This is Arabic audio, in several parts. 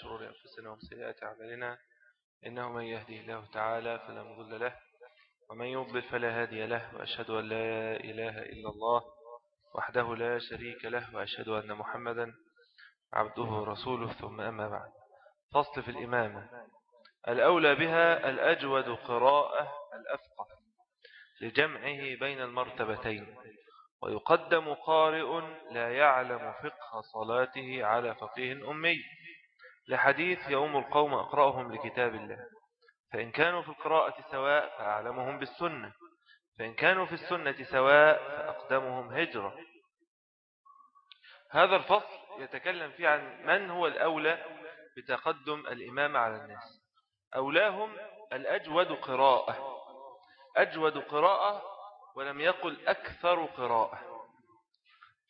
شرور أنفسنا ومن سيئات أعمالنا إنه من يهدي الله تعالى فلا مضل له ومن يضلل فلا هادي له وأشهد أن لا إله إلا الله وحده لا شريك له وأشهد أن محمدا عبده ورسوله ثم أما بعد. فصل في الإمامة. الأولى بها الأجود قراءة الأفقه لجمعه بين المرتبتين ويقدم قارئ لا يعلم فقه صلاته على فقيه أمي. لحديث يوم القوم أقرأهم لكتاب الله. فإن كانوا في القراءة سواء فأعلمهم بالسنة. فإن كانوا في السنة سواء فأقدمهم هجرة. هذا الفصل يتكلم فيه عن من هو الأولى بتقدم الإمام على الناس. أولاهم الأجود قراءة. أجود قراءة ولم يقل أكثر قراءة.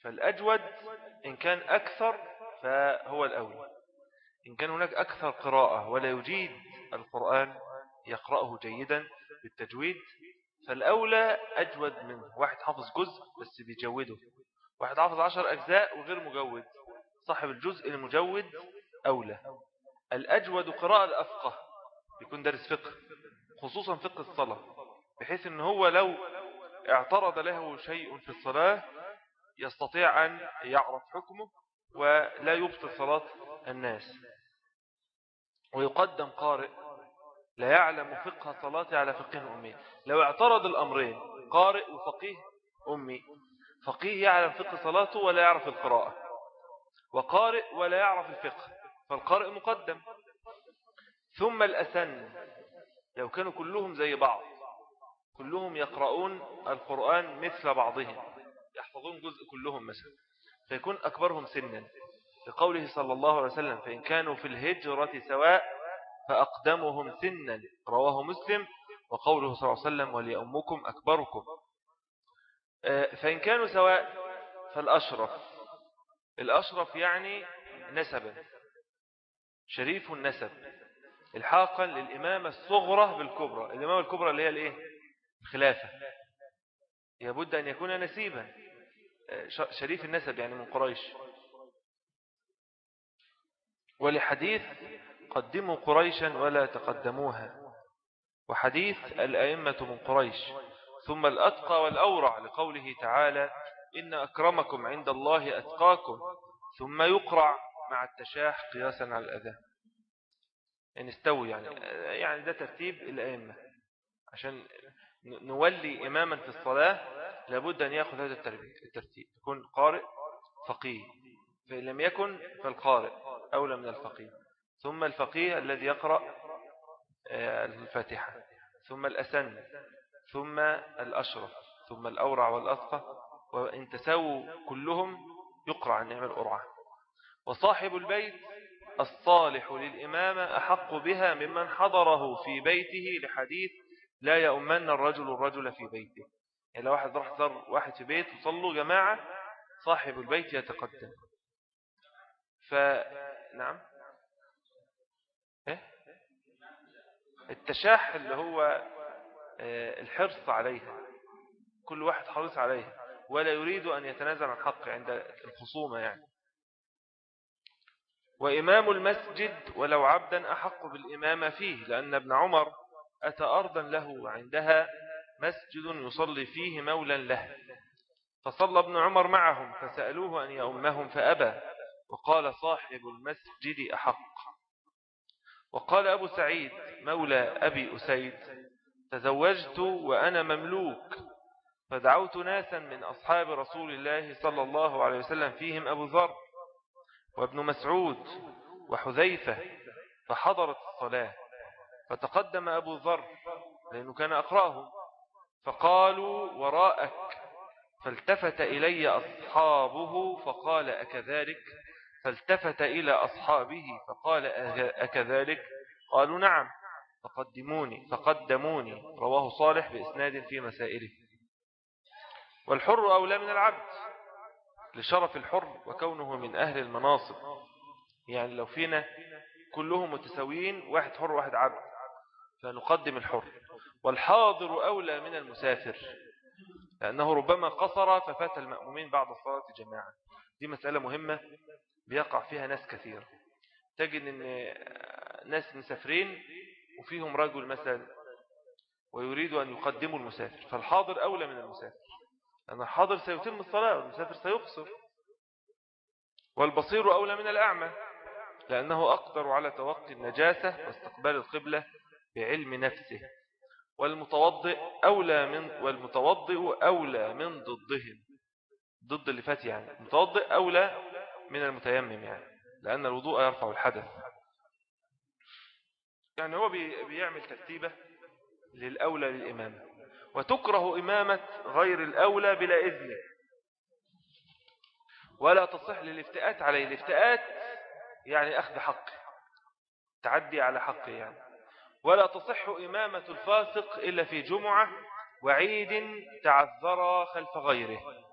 فالأجود إن كان أكثر فهو الأول إن كان هناك أكثر قراءة ولا يجيد القرآن يقرأه جيدا بالتجويد فالأولى أجود منه واحد حافظ جزء بس بيجوده. واحد حافظ عشر أجزاء وغير مجود. صاحب الجزء المجود أولى. الأجود قراءة الأفقه يكون دارس فقه خصوصا فقه الصلاة بحيث أنه هو لو اعترض له شيء في الصلاة يستطيع أن يعرف حكمه ولا يبطل صلاة الناس. ويقدم قارئ لا يعلم فقه صلاة على فقه أمي. لو اعترض الأمرين قارئ وفقيه أمي. فقيه يعلم فقه صلاته ولا يعرف القراءة. وقارئ ولا يعرف الفقه. فالقارئ مقدم. ثم الأسن. لو كانوا كلهم زي بعض كلهم يقرؤون القرآن مثل بعضهم يحفظون جزء كلهم مثلا فيكون أكبرهم سنا. لقوله صلى الله عليه وسلم فإن كانوا في الهجرة سواء فأقدمهم سنا. رواه مسلم وقوله صلى الله عليه وسلم وليأمكم أكبركم. آه، فإن كانوا سواء فالأشرف. الأشرف يعني نسبا شريف النسب. الحاقا للإمامة الصغرى بالكبرى. الإمامة الكبرى اللي هي الإيه؟ الخلافة. يبد أن يكون نسيبا. آه، شريف النسب يعني من قريش. ولحديث قدموا قريشا ولا تقدموها. وحديث الأئمة من قريش. ثم الأتقى والأورع لقوله تعالى إن أكرمكم عند الله أتقاكم. ثم يقرع مع التشاح قياسا على الأذى. يعني استوي يعني. يعني ده ترتيب الأئمة. عشان نولي إماما في الصلاة لابد أن يأخذ هذا الترتيب. يكون قارئ فقيه. فإن لم يكن فالقارئ. أولى من الفقيه. ثم الفقيه الذي يقرأ آه، الفاتحة. ثم الأسن. ثم الأشرف. ثم الأورع والأثقى وإن تساووا كلهم يقرأ عن نعم الأرعى وصاحب البيت الصالح للإمامة أحق بها ممن حضره في بيته لحديث لا يؤمن الرجل الرجل في بيته. يعني لو واحد راح زر واحد في بيت وصلوا جماعة صاحب البيت يتقدم. فنعم إيه؟ التشاح اللي هو آه، الحرص عليها. كل واحد حريص عليها. ولا يريد أن يتنازل عن حق عند الخصومة يعني. وإمام المسجد ولو عبدا أحق بالإمامة فيه لأن ابن عمر أتى أرضا له عندها مسجد يصلي فيه مولا له. فصلى ابن عمر معهم فسألوه أن يأمهم فأبى. وقال صاحب المسجد أحق. وقال أبو سعيد مولى أبي أسيد تزوجت وأنا مملوك فدعوت ناسا من أصحاب رسول الله صلى الله عليه وسلم فيهم أبو ذر وابن مسعود وحذيفة فحضرت الصلاة. فتقدم أبو ذر لأنه كان أقرأه فقالوا وراءك فالتفت إلي أصحابه فقال أكذلك؟ فالتفت إلى أصحابه فقال أكذلك؟ قالوا نعم. فقدموني فقدموني. رواه صالح بإسناد في مسائله. والحر أولى من العبد لشرف الحر وكونه من أهل المناصب. يعني لو فينا كلهم متساويين واحد حر واحد عبد فنقدم الحر. والحاضر أولى من المسافر لأنه ربما قصر ففات المأمومين بعد الصلاة جماعة. دي مسألة مهمة. بيقع فيها ناس كثير. تجد إن ناس مسافرين وفيهم رجل مثلا ويريد أن يقدموا المسافر فالحاضر أولى من المسافر. لأن الحاضر سيتم الصلاة والمسافر سيقصر. والبصير أولى من الأعمى لأنه أقدر على توقي النجاسة واستقبال القبلة بعلم نفسه. والمتوضئ أولى من والمتوضئ أولى من ضدهم ضد اللي فات يعني. المتوضئ أولى من المتيمم يعني لأن الوضوء يرفع الحدث. يعني هو بيعمل ترتيبة للأولى للإمامة. وتكره إمامة غير الأولى بلا إذن. ولا تصح للافتئات عليه. الافتئات يعني أخذ حقه تعدي على حقه يعني. ولا تصح إمامة الفاسق إلا في جمعة وعيد تعذر خلف غيره.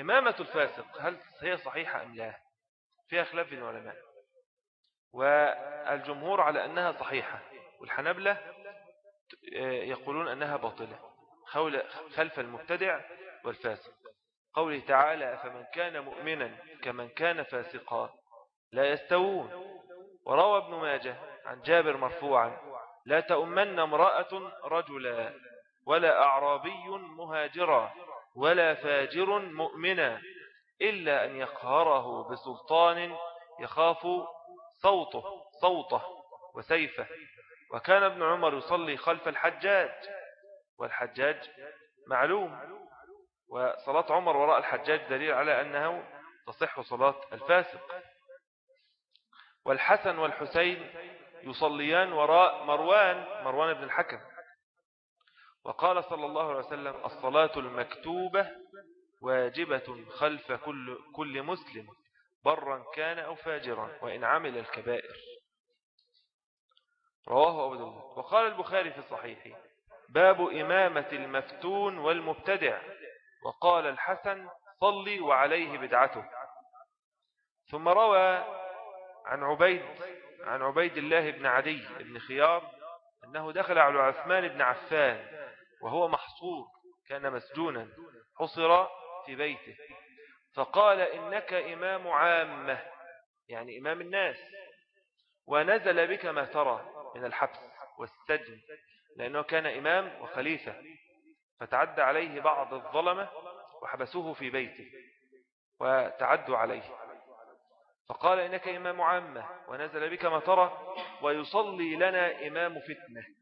إمامة الفاسق هل هي صحيحة أم لا؟ فيها خلاف العلماء. والجمهور على أنها صحيحة والحنبلة يقولون أنها باطلة خلف المبتدع والفاسق. قوله تعالى فمن كان مؤمنا كمن كان فاسقا لا يستوون وروى ابن ماجه عن جابر مرفوعا لا تؤمن امرأة رجلا ولا أعرابي مهاجرا ولا فاجر مؤمنا إلا أن يقهره بسلطان يخاف صوته صوته وسيفه. وكان ابن عمر يصلي خلف الحجاج والحجاج معلوم. وصلاة عمر وراء الحجاج دليل على أنه تصح صلاة الفاسق. والحسن والحسين يصليان وراء مروان مروان بن الحكم. وقال صلى الله عليه وسلم الصلاة المكتوبة واجبة خلف كل, كل مسلم برا كان أو فاجرا وإن عمل الكبائر. رواه أبو داود. وقال البخاري في الصحيح باب إمامة المفتون والمبتدع. وقال الحسن صلي وعليه بدعته. ثم روى عن عبيد عن عبيد الله بن عدي بن خيار أنه دخل على عثمان بن عفان وهو محصور كان مسجونا حصر في بيته. فقال إنك إمام عامة يعني إمام الناس. ونزل بك ما ترى من الحبس والسجن لأنه كان إمام وخليفة. فتعدى عليه بعض الظلمة وحبسوه في بيته وتعدوا عليه. فقال إنك إمام عامة ونزل بك ما ترى ويصلي لنا إمام فتنة.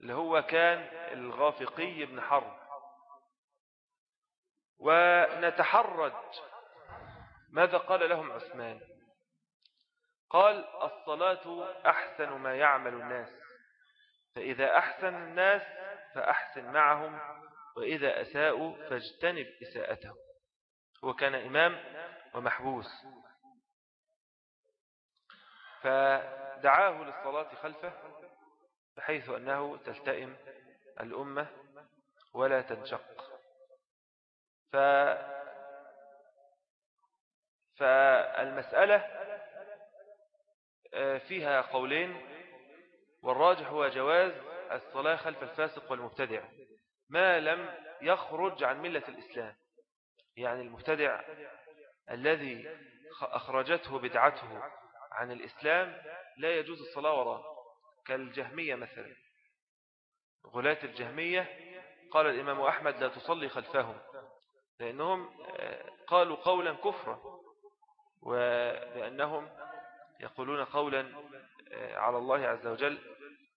اللي هو كان الغافقي بن حرب. ونتحرج. ماذا قال لهم عثمان؟ قال الصلاة أحسن ما يعمل الناس فإذا أحسن الناس فأحسن معهم وإذا أساءوا فاجتنب إساءتهم. هو كان إمام ومحبوس. فدعاه للصلاة خلفه بحيث أنه تلتئم الأمة ولا تنشق. فالمسألة فالمسألة آه، فيها قولين والراجح هو جواز الصلاة خلف الفاسق والمبتدع ما لم يخرج عن ملة الإسلام. يعني المبتدع الذي أخرجته بدعته عن الإسلام لا يجوز الصلاة وراء كالجهمية مثلا. غلاة الجهمية قال الإمام أحمد لا تصلي خلفهم لأنهم آه، قالوا قولا كفرا وبأنهم يقولون قولا آه، على الله عز وجل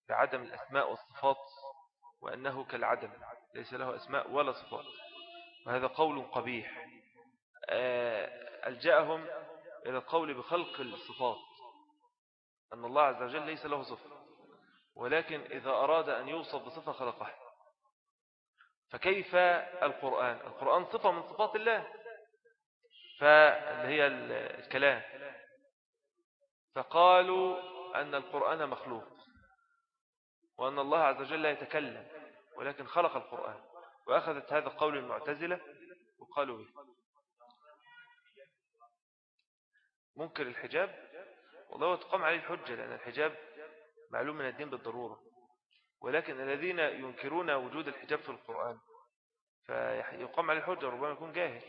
بعدم الأسماء والصفات وأنه كالعدم ليس له أسماء ولا صفات وهذا قول قبيح. آه، ألجأهم إلى القول بخلق الصفات أن الله عز وجل ليس له صفة. ولكن إذا أراد أن يوصف بصفة خلقها فكيف القرآن؟ القرآن صفة من صفات الله. فاللي هي الكلام. فقالوا أن القرآن مخلوق وأن الله عز وجل لا يتكلم ولكن خلق القرآن وأخذت هذا القول المعتزلة وقالوا به منكر الحجاب؟ والله تقام عليه الحجة لأن الحجاب معلوم من الدين بالضرورة. ولكن الذين ينكرون وجود الحجاب في القرآن فيقام عليه الحجة ربما يكون جاهل.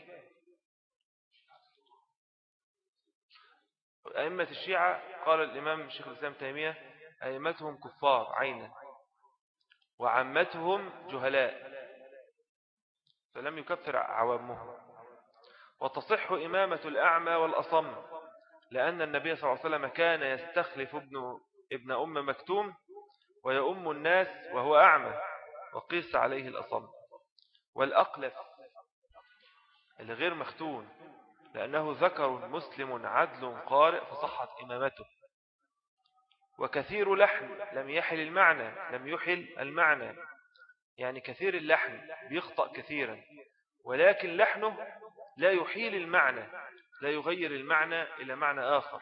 أئمة الشيعة قال الإمام الشيخ الإسلام تيمية أئمتهم كفار عينا وعمتهم جهلاء فلم يكفر عوامهم. وتصح إمامة الأعمى والأصم لأن النبي صلى الله عليه وسلم كان يستخلف ابن, ابن أم مكتوم ويؤم الناس وهو أعمى وقيس عليه الأصم. والأقلف الغير مختون لأنه ذكر مسلم عدل قارئ فصحت إمامته. وكثير لحن لم يحل المعنى لم يحل المعنى. يعني كثير اللحن بيخطأ كثيرا ولكن لحنه لا يحيل المعنى لا يغير المعنى إلى معنى آخر.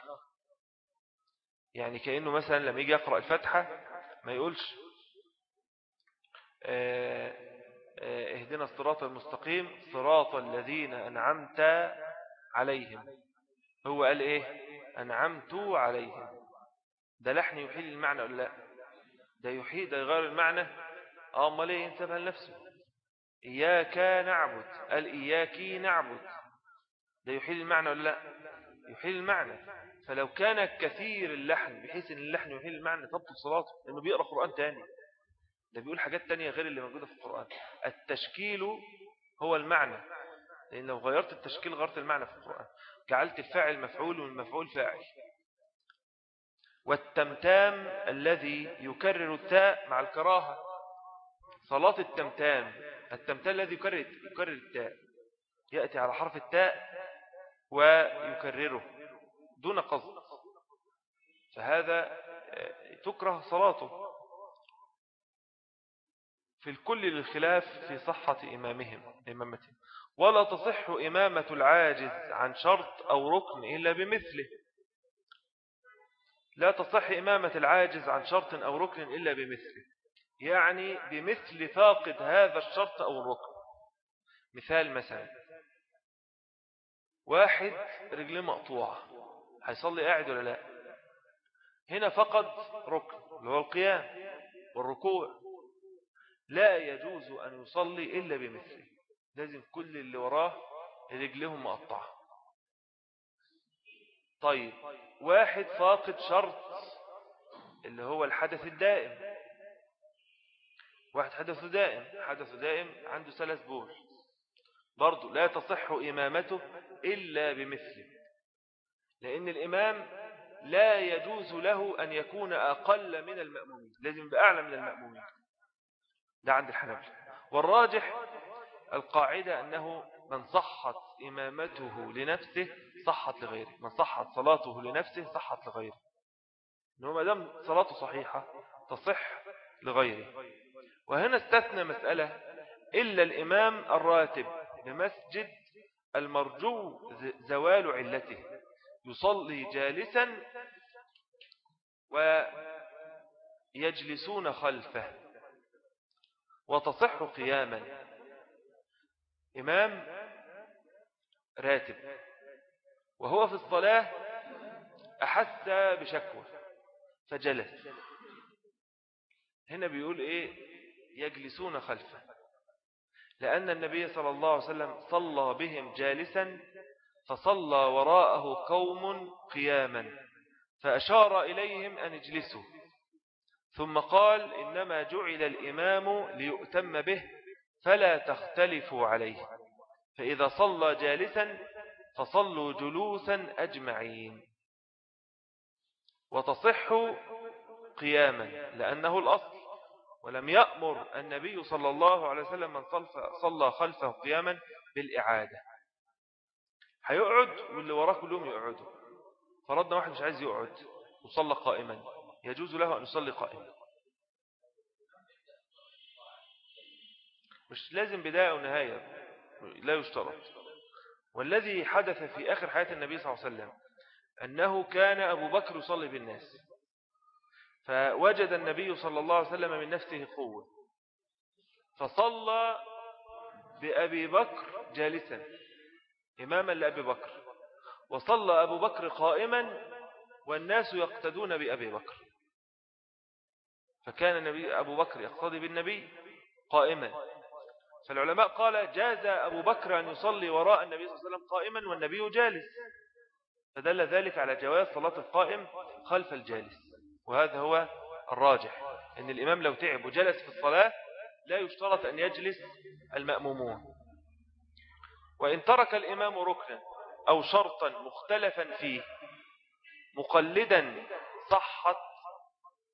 يعني كأنه مثلا لما يجي يقرأ الفتحة ما يقولش آه، آه، اهدنا الصراط المستقيم صراط الذين أنعمت عليهم. هو قال إيه؟ أنعمت عليهم. ده لحن يحيل المعنى ولا لا؟ ده يحيل ده يغير المعنى؟ آه أمال إيه؟ انتبه لنفسه. إياك نعبد. قال إياك نعبد. ده يحيل المعنى ولا لا؟ يحيل المعنى. فلو كان كثير اللحن بحيث إن اللحن يحيل المعنى تبطل صلاته لأنه بيقرأ قرآن تاني. ده بيقول حاجات تانية غير اللي موجودة في القرآن. التشكيل هو المعنى. لأن لو غيرت التشكيل غيرت المعنى في القرآن. جعلت الفاعل مفعول والمفعول فاعل. والتمتام الذي يكرر التاء مع الكراهة. صلاة التمتام. التمتام الذي يكرر, يكرر التاء. يأتي على حرف التاء ويكرره. دون قصد. فهذا آه، تكره صلاته. في الكل للخلاف في صحة إمامهم إمامتهم. ولا تصح إمامة العاجز عن شرط أو ركن إلا بمثله. لا تصح إمامة العاجز عن شرط أو ركن إلا بمثله. يعني بمثل فاقد هذا الشرط أو الركن. مثال مثلا. واحد رجله مقطوعة. هيصلي قاعد ولا لا؟ هنا فقد ركن اللي هو القيام والركوع. لا يجوز أن يصلي إلا بمثله. لازم كل اللي وراه رجلهم مقطعة. طيب واحد فاقد شرط اللي هو الحدث الدائم. واحد حدث دائم حدث دائم عنده ثلاث بول. برضو لا تصح إمامته إلا بمثله. لأن الإمام لا يجوز له أن يكون أقل من المأمومين لازم يبقى أعلى من المأمومين. ده عند الحنابلة. والراجح القاعدة أنه من صحت إمامته لنفسه صحت لغيره من صحت صلاته لنفسه صحت لغيره. إنه ما دام صلاته صحيحة تصح لغيره. وهنا استثنى مسألة إلا الإمام الراتب بمسجد المرجو زوال علته. يصلي جالسا ويجلسون خلفه وتصح قياما. إمام راتب. وهو في الصلاة أحس بشكوى فجلس. هنا بيقول إيه؟ يجلسون خلفه. لأن النبي صلى الله عليه وسلم صلى بهم جالسا فصلى وراءه قوم قياما فأشار إليهم أن اجلسوا. ثم قال إنما جعل الإمام ليؤتم به فلا تختلفوا عليه. فإذا صلى جالسا فصلوا جلوسا أجمعين. وتصح قياما لأنه الأصل. ولم يأمر النبي صلى الله عليه وسلم من صلى خلفه قياما بالإعادة. هيقعد واللي وراه كلهم يقعدوا. فرضنا واحد مش عايز يقعد وصلى قائما. يجوز له أن يصلي قائما. مش لازم بداية ونهاية لا يشترط. والذي حدث في آخر حياة النبي صلى الله عليه وسلم أنه كان أبو بكر يصلي بالناس. فوجد النبي صلى الله عليه وسلم من نفسه قوة. فصلى بأبي بكر جالسا. إماما لأبي بكر. وصلى أبو بكر قائما والناس يقتدون بأبي بكر. فكان النبي أبو بكر يقتدي بالنبي قائما. فالعلماء قال جاز أبو بكر أن يصلي وراء النبي صلى الله عليه وسلم قائما والنبي جالس. فدل ذلك على جواز صلاة القائم خلف الجالس. وهذا هو الراجح أن الإمام لو تعب وجلس في الصلاة لا يشترط أن يجلس المأمومون. وإن ترك الإمام ركنا أو شرطا مختلفا فيه مقلدا صحت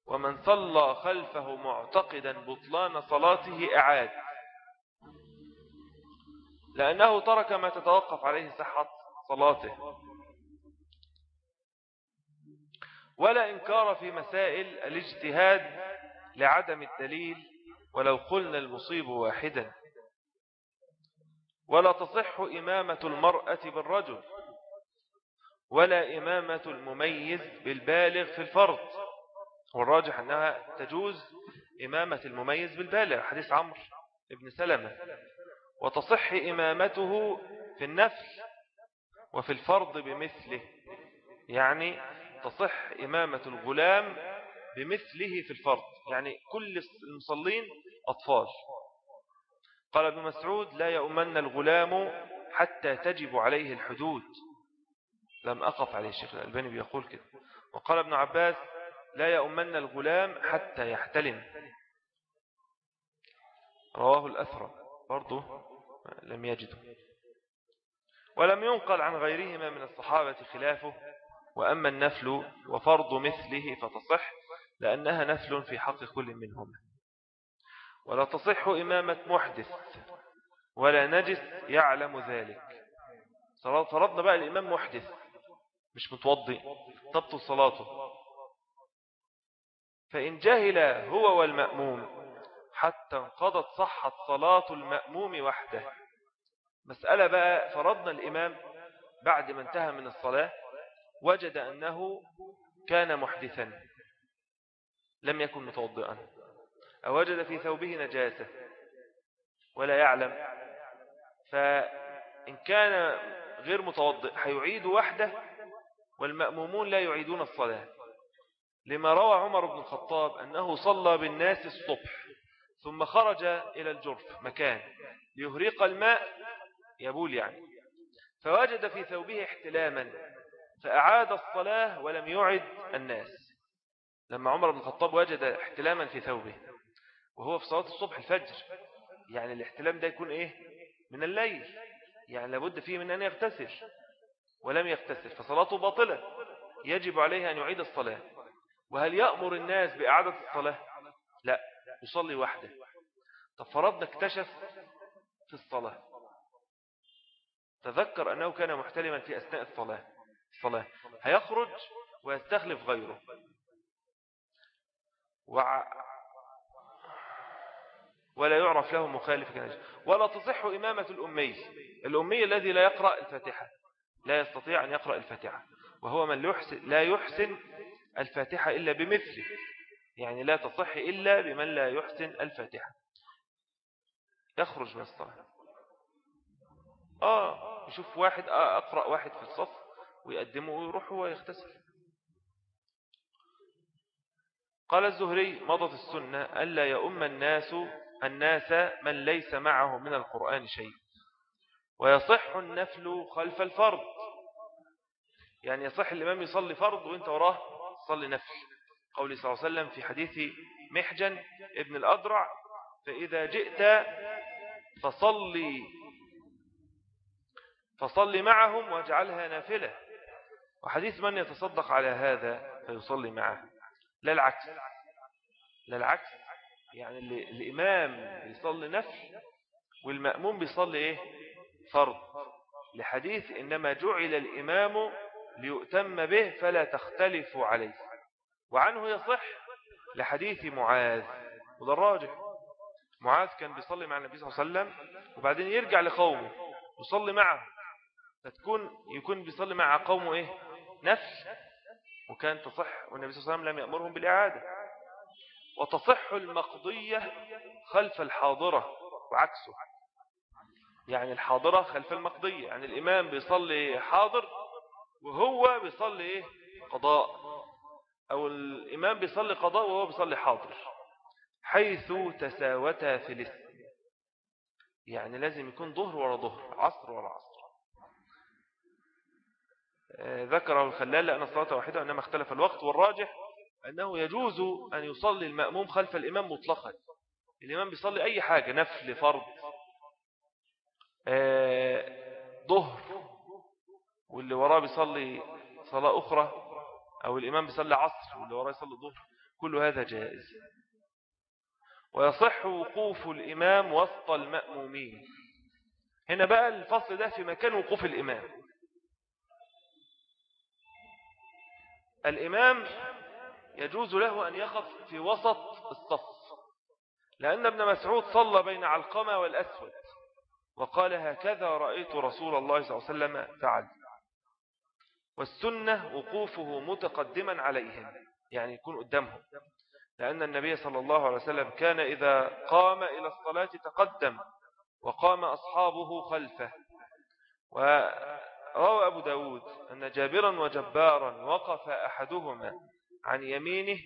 ومن صلى خلفه معتقدا بطلان صلاته أعاد. لأنه ترك ما تتوقف عليه صحة صلاته. ولا إنكار في مسائل الاجتهاد لعدم الدليل ولو قلنا المصيب واحدا. ولا تصح إمامة المرأة بالرجل ولا إمامة المميز بالبالغ في الفرض. والراجح أنها تجوز إمامة المميز بالبالغ حديث عمرو ابن سلمة. وتصح إمامته في النفل وفي الفرض بمثله يعني تصح إمامة الغلام بمثله في الفرض يعني كل المصلين أطفال. قال ابن مسعود لا يؤمن الغلام حتى تجب عليه الحدود. لم أقف عليه الشيخ الألباني بيقول كده. وقال ابن عباس لا يؤمن الغلام حتى يحتلم. رواه الأثرى. برضه لم يجده. ولم ينقل عن غيرهما من الصحابة خلافه. وأما النفل وفرض مثله فتصح لأنها نفل في حق كل منهما. ولا تصح إمامة محدث ولا نجس يعلم ذلك. فرضنا بقى الإمام محدث مش متوضي تبطل صلاته. فإن جهل هو والمأموم حتى انقضت صحة صلاة المأموم وحده. مسألة بقى فرضنا الإمام بعد ما انتهى من الصلاة وجد أنه كان محدثا لم يكن متوضئا. أو وجد في ثوبه نجاسة ولا يعلم فإن كان غير متوضئ هيعيد وحده والمأمومون لا يعيدون الصلاة. لما روى عمر بن الخطاب أنه صلى بالناس الصبح ثم خرج إلى الجرف مكان ليهريق الماء يبول يعني. فوجد في ثوبه احتلاما فأعاد الصلاة ولم يعد الناس. لما عمر بن الخطاب وجد احتلاما في ثوبه. وهو في صلاة الصبح الفجر. يعني الاحتلام ده يكون إيه؟ من الليل. يعني لابد فيه من أن يغتسل. ولم يغتسل فصلاته باطلة. يجب عليه أن يعيد الصلاة. وهل يأمر الناس بإعادة الصلاة؟ لا يصلي وحده. طب فرضنا اكتشف في الصلاة. تذكر أنه كان محتلما في أثناء الصلاة. الصلاة. هيخرج ويستخلف غيره. ولا يعرف له مخالف كنجل ولا تصح إمامة الأمي الأمي الذي لا يقرأ الفاتحة. لا يستطيع أن يقرأ الفاتحة. وهو من لا يحسن الفاتحة إلا بمثله. يعني لا تصح إلا بمن لا يحسن الفاتحة. يخرج من الصلاة. آه يشوف واحد آه أقرأ واحد في الصف ويقدمه ويروح هو يغتسل. قال الزهري مضت السنة ألا يؤم الناس الناس من ليس معه من القرآن شيء. ويصح النفل خلف الفرض. يعني يصح الإمام يصلي فرض وانت وراه صلي نفل. قول صلى الله عليه وسلم في حديث محجن ابن الأضرع فإذا جئت فصلي فصلي معهم واجعلها نافلة. وحديث من يتصدق على هذا فيصلي معه. لا العكس. لا العكس. يعني الإمام بيصلي نفل والمأموم بيصلي إيه؟ فرض. لحديث إنما جعل الإمام ليؤتم به فلا تختلفوا عليه. وعنه يصح لحديث معاذ. وده الراجح. معاذ كان بيصلي مع النبي صلى الله عليه وسلم وبعدين يرجع لقومه يصلي معه. فتكون يكون بيصلي مع قومه إيه؟ نفس. وكان تصح والنبي صلى الله عليه وسلم لم يأمرهم بالإعادة. وتصح المقضية خلف الحاضرة وعكسه. يعني الحاضرة خلف المقضية يعني الإمام بيصلي حاضر وهو بيصلي إيه؟ قضاء أو الإمام بيصلي قضاء وهو بيصلي حاضر حيث تساوتا في الاسم يعني لازم يكون ظهر ولا ظهر عصر ولا عصر. آه، ذكره الخلال لأن الصلاة واحدة إنما اختلف الوقت والراجح. أنه يجوز أن يصلي المأموم خلف الإمام مطلقا. الإمام بيصلي أي حاجة نفل فرض آه، ظهر واللي وراه بيصلي صلاة أخرى أو الإمام بيصلي عصر واللي وراه يصلي ظهر كل هذا جائز. ويصح وقوف الإمام وسط المأمومين. هنا بقى الفصل ده في مكان وقوف الإمام. الإمام يجوز له أن يقف في وسط الصف لأن ابن مسعود صلى بين علقمة والأسود وقال هكذا رأيت رسول الله صلى الله عليه وسلم فعل. والسنة وقوفه متقدما عليهم يعني يكون قدامهم لأن النبي صلى الله عليه وسلم كان إذا قام إلى الصلاة تقدم وقام أصحابه خلفه. وروى أبو داود أن جابرا وجبارا وقف أحدهما عن يمينه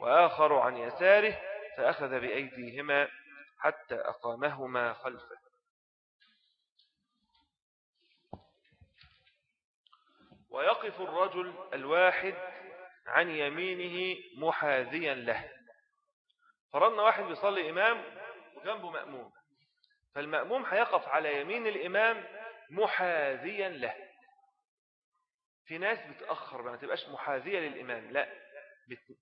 وآخر عن يساره فأخذ بأيديهما حتى أقامهما خلفه. ويقف الرجل الواحد عن يمينه محاذيا له. فرضنا واحد بيصلي إمام وجنبه مأموم. فالمأموم هيقف على يمين الإمام محاذيا له. في ناس بتأخر ما تبقاش محاذية للإمام لا.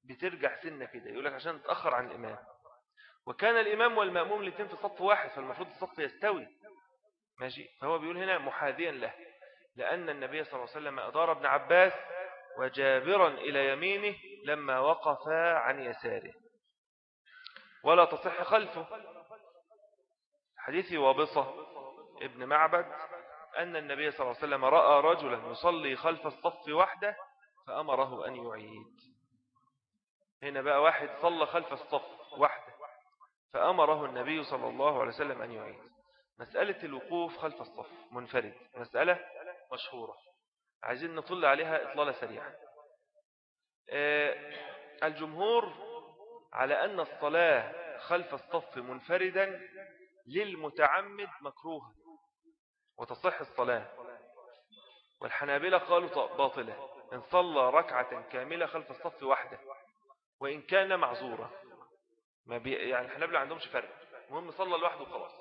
بترجع سنة كده يقول لك عشان تأخر عن الإمام. وكان الإمام والمأموم الاثنين في صف واحد فالمفروض الصف يستوي. ماشي؟ فهو بيقول هنا محاذيا له. لأن النبي صلى الله عليه وسلم أدار ابن عباس وجابرا إلى يمينه لما وقفا عن يساره. ولا تصح خلفه. حديث وابصة. ابن معبد. أن النبي صلى الله عليه وسلم رأى رجلا يصلي خلف الصف وحده فأمره أن يعيد. هنا بقى واحد صلى خلف الصف وحده فأمره النبي صلى الله عليه وسلم أن يعيد. مسألة الوقوف خلف الصف منفرد مسألة مشهورة. عايزين نطل عليها إطلالة سريعة. آه، الجمهور على أن الصلاة خلف الصف منفردا للمتعمد مكروه وتصح الصلاة. والحنابلة قالوا باطلة. إن صلى ركعة كاملة خلف الصف وحده. وإن كان معذورا. ما بي يعني الحنابلة عندهمش فرق. المهم صلى لوحده خلاص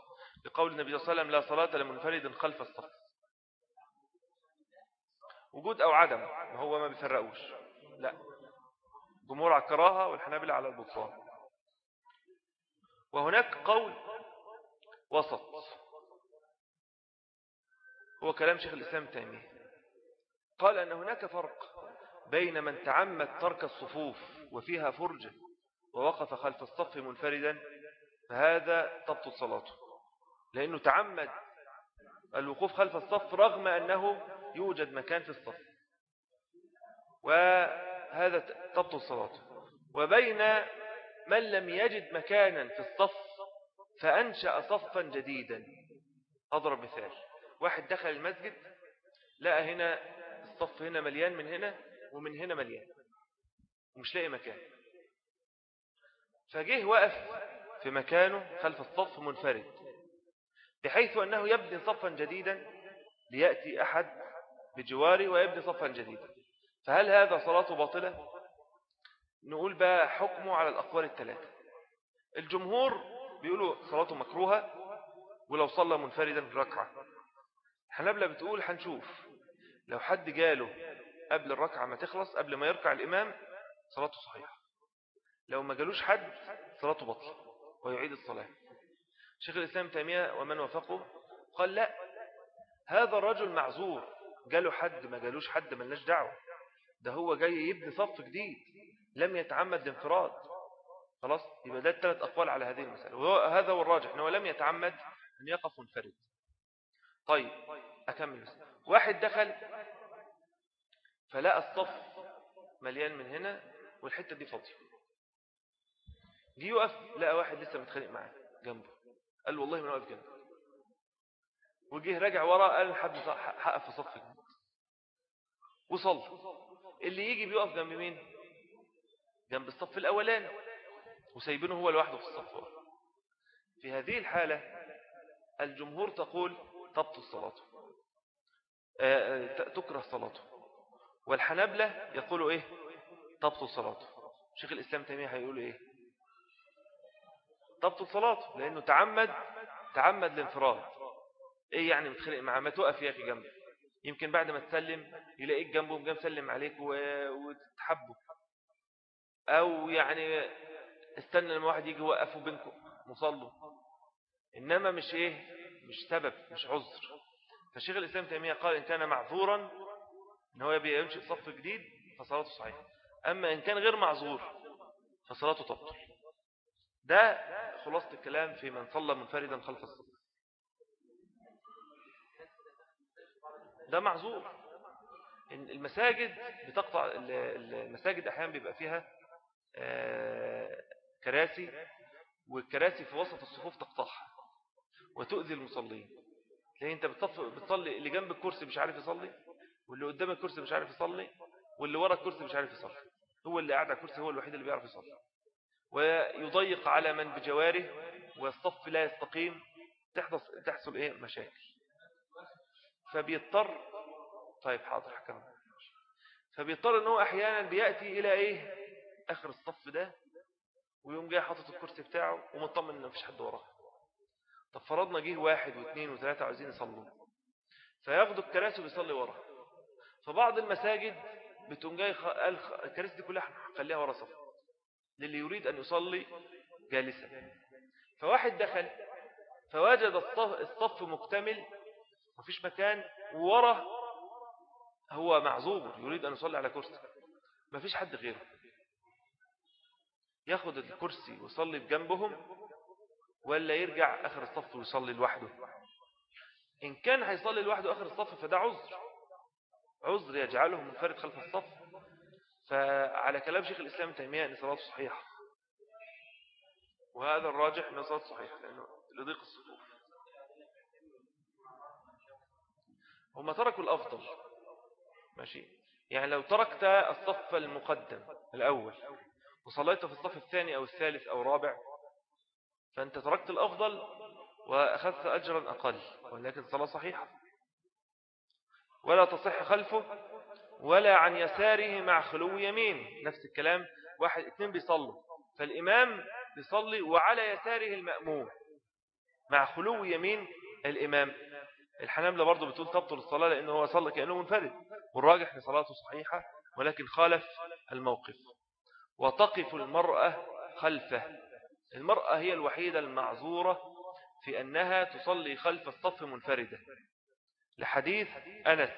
لقول النبي صلى الله عليه وسلم لا صلاة لمنفرد خلف الصف. وجود أو عدم هو ما بيفرقوش. لا. جمهور على الكراهة والحنابلة على البطلان وهناك قول وسط. هو كلام شيخ الإسلام تيمية. قال أن هناك فرق بين من تعمد ترك الصفوف وفيها فرجة ووقف خلف الصف منفردا فهذا تبطل صلاته لأنه تعمد الوقوف خلف الصف رغم أنه يوجد مكان في الصف. وهذا تبطل صلاته وبين من لم يجد مكانا في الصف فأنشأ صفا جديدا. أضرب مثال. واحد دخل المسجد لقى هنا الصف هنا مليان من هنا ومن هنا مليان. ومش لاقي مكان. فجه وقف في مكانه خلف الصف منفرد بحيث أنه يبني صفا جديدا ليأتي أحد بجواره ويبني صفا جديدا. فهل هذا صلاة باطلة؟ نقول بقى حكمه على الأقوال الثلاثة. الجمهور بيقولوا صلاته مكروهة ولو صلى منفردا ركعة. حنبلة بتقول هنشوف لو حد جاله قبل الركعة ما تخلص قبل ما يركع الإمام صلاته صحيحة. لو ما جالوش حد صلاته بطل ويعيد الصلاة. شيخ الإسلام تيمية ومن وفقه قال لا هذا الرجل معذور. جاله حد ما جالوش حد ملناش دعوة. ده هو جاي يبني صف جديد لم يتعمد الانفراد خلاص؟ يبقى ده الثلاث أقوال على هذه المسألة. وهذا هو الراجح أنه لم يتعمد أن يقف منفرد. طيب أكمل واحد دخل فلقى الصف مليان من هنا والحتة دي فاضية. جي يقف لقى واحد لسه متخانق معاه جنبه. قال له والله ما واقف جنبه. وجه راجع وراه قال حد حقف في صف وصل. اللي يجي بيقف جنب مين؟ جنب الصف الأولاني. وسايبينه هو لوحده في الصف في هذه الحالة الجمهور تقول تبطل صلاته. آه، آه، تكره صلاته. والحنبلة يقولوا إيه؟ تبطل صلاته شيخ الإسلام تيمية هيقول إيه؟ تبطل صلاته لأنه تعمد تعمد الانفراد. إيه يعني متخلق معاه؟ ما توقف يا أخي جنبه. يمكن بعد ما تسلم يلاقيك جنبه وجام سلم عليك وتحبه أو يعني استنى لما واحد يجي يوقفه بينكم مصلوا. إنما مش إيه؟ مش سبب مش عذر. فشيخ الإسلام تيمية قال إن كان معذورا إن هو ينشئ صف جديد فصلاته صحيحة. أما إن كان غير معذور فصلاته تبطل. ده خلاصة الكلام في من صلى منفردا خلف الصف ده معذور. المساجد بتقطع المساجد أحيانا بيبقى فيها آه، كراسي والكراسي في وسط الصفوف تقطعها وتؤذي المصلين. لأن أنت بتصلي اللي جنب الكرسي مش عارف يصلي واللي قدام الكرسي مش عارف يصلي واللي ورا الكرسي مش عارف يصلي. هو اللي قاعد على الكرسي هو الوحيد اللي بيعرف يصلي. ويضيق على من بجواره والصف لا يستقيم تحدث تحصل إيه؟ مشاكل. فبيضطر طيب حاضر حكم. فبيضطر إن هو أحيانا بيأتي إلى إيه؟ آخر الصف ده ويوم جاي حاطط الكرسي بتاعه ومطمن ان مفيش حد وراه طب فرضنا جه واحد واثنين وثلاثة عايزين يصلوا. فياخدوا الكراسي ويصلي ورا. فبعض المساجد بتقوم جاي قال الكراسي دي كلها خليها ورا صف. للي يريد أن يصلي جالسا. فواحد دخل فوجد الصف, مكتمل مفيش مكان وورا هو معذور يريد أن يصلي على كرسي. مفيش حد غيره. ياخد الكرسي ويصلي بجنبهم ولا يرجع آخر الصف ويصلي لوحده. إن كان هيصلي لوحده آخر الصف فده عذر. عذر يجعله منفرد خلف الصف. فعلى كلام شيخ الإسلام تيمية أن صلاته صحيحة. وهذا الراجح أن صلاته صحيحة لأنه لضيق الصفوف. هم تركوا الأفضل. ماشي. يعني لو تركت الصف المقدم الأول وصليت في الصف الثاني أو الثالث أو الرابع فأنت تركت الأفضل وأخذت أجرا أقل ولكن صلاة صحيحة. ولا تصح خلفه ولا عن يساره مع خلو يمين. نفس الكلام واحد اثنين بيصلوا. فالإمام بيصلي وعلى يساره المأموم مع خلو يمين الإمام. الحناملة برضو بتقول تبطل الصلاة لأنه هو صلى كأنه منفرد والراجح لصلاته صحيحة ولكن خالف الموقف. وتقف المرأة خلفه. المرأة هي الوحيدة المعذورة في أنها تصلي خلف الصف منفردة. لحديث أنس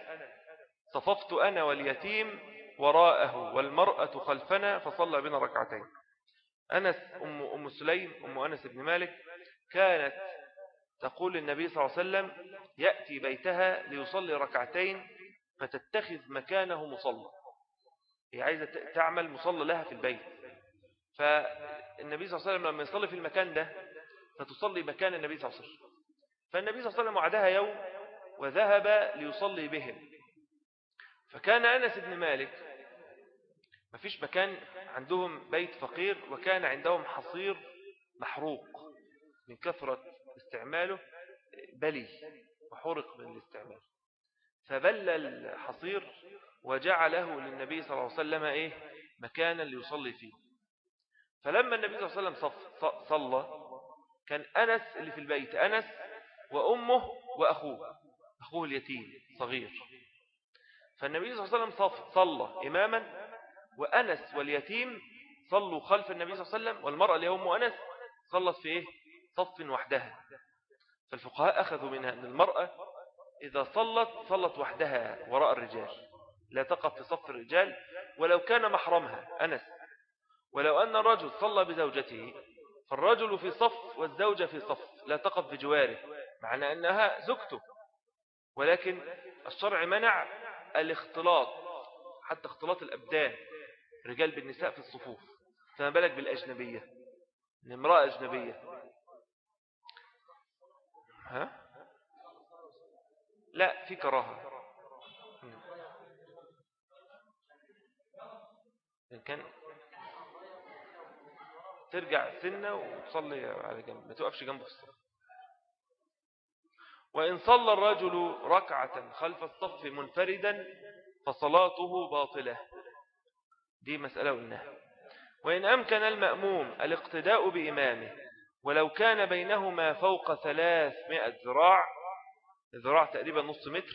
صففت أنا واليتيم وراءه والمرأة خلفنا فصلى بنا ركعتين. أنس أم, أم سليم أم أنس بن مالك كانت تقول للنبي صلى الله عليه وسلم يأتي بيتها ليصلي ركعتين فتتخذ مكانه مصلى. هي عايزة تعمل مصلى لها في البيت. فالنبي صلى الله عليه وسلم لما يصلي في المكان ده فتصلي مكان النبي صلى الله عليه وسلم. فالنبي صلى الله عليه وسلم وعدها يوم وذهب ليصلي بهم. فكان أنس بن مالك ما فيش مكان عندهم بيت فقير وكان عندهم حصير محروق من كثرة استعماله بلي وحرق من الاستعمال. فبل الحصير وجعله للنبي صلى الله عليه وسلم إيه؟ مكانا ليصلي فيه. فلما النبي صلى الله عليه وسلم صلى كان أنس اللي في البيت أنس وأمه وأخوه. أخوه اليتيم صغير. فالنبي صلى الله عليه وسلم صلى إماما وأنس واليتيم صلوا خلف النبي صلى الله عليه وسلم والمرأة اللي أم أنس صلت في إيه؟ صف وحدها. فالفقهاء أخذوا منها أن المرأة إذا صلت صلت وحدها وراء الرجال. لا تقف في صف الرجال ولو كان محرمها أنس. ولو أن الرجل صلى بزوجته فالرجل في صف والزوجة في صف لا تقف بجواره معنى أنها زوجته. ولكن الشرع منع الاختلاط حتى اختلاط الأبدان رجال بالنساء في الصفوف. فما بالك بالأجنبية؟ امرأة أجنبية. ها؟ لا في كراهة. إن كان ترجع سنة وتصلي على جنب ما توقفش جنبه في الصف وإن صلى الرجل ركعة خلف الصف منفردا فصلاته باطلة. دي مسألة قلناها وإن أمكن المأموم الاقتداء بإمامه ولو كان بينهما فوق ثلاثمائة ذراع ذراع تقريبا نص متر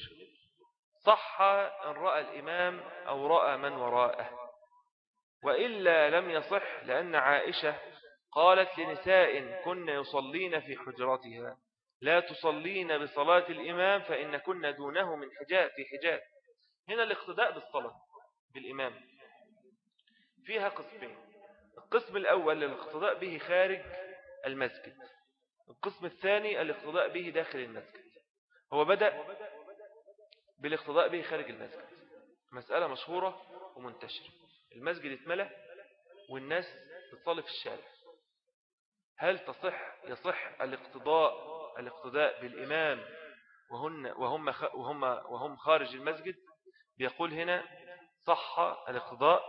صح إن رأى الإمام أو رأى من وراءه. وإلا لم يصح لأن عائشة قالت لنساء كن يصلين في حجراتها. لا تصلين بصلاة الإمام فإن كن دونه من حجاب في حجاب هنا الاقتداء بالصلاة بالإمام. فيها قسمين. القسم الأول الاقتداء به خارج المسجد. القسم الثاني الاقتداء به داخل المسجد. هو بدأ بالاقتداء به خارج المسجد. مسألة مشهورة ومنتشرة. المسجد اتملى والناس بتصلي في الشارع. هل تصح يصح الاقتداء الاقتداء بالإمام وهن وهم وهم وهم خارج المسجد بيقول هنا صح الاقتداء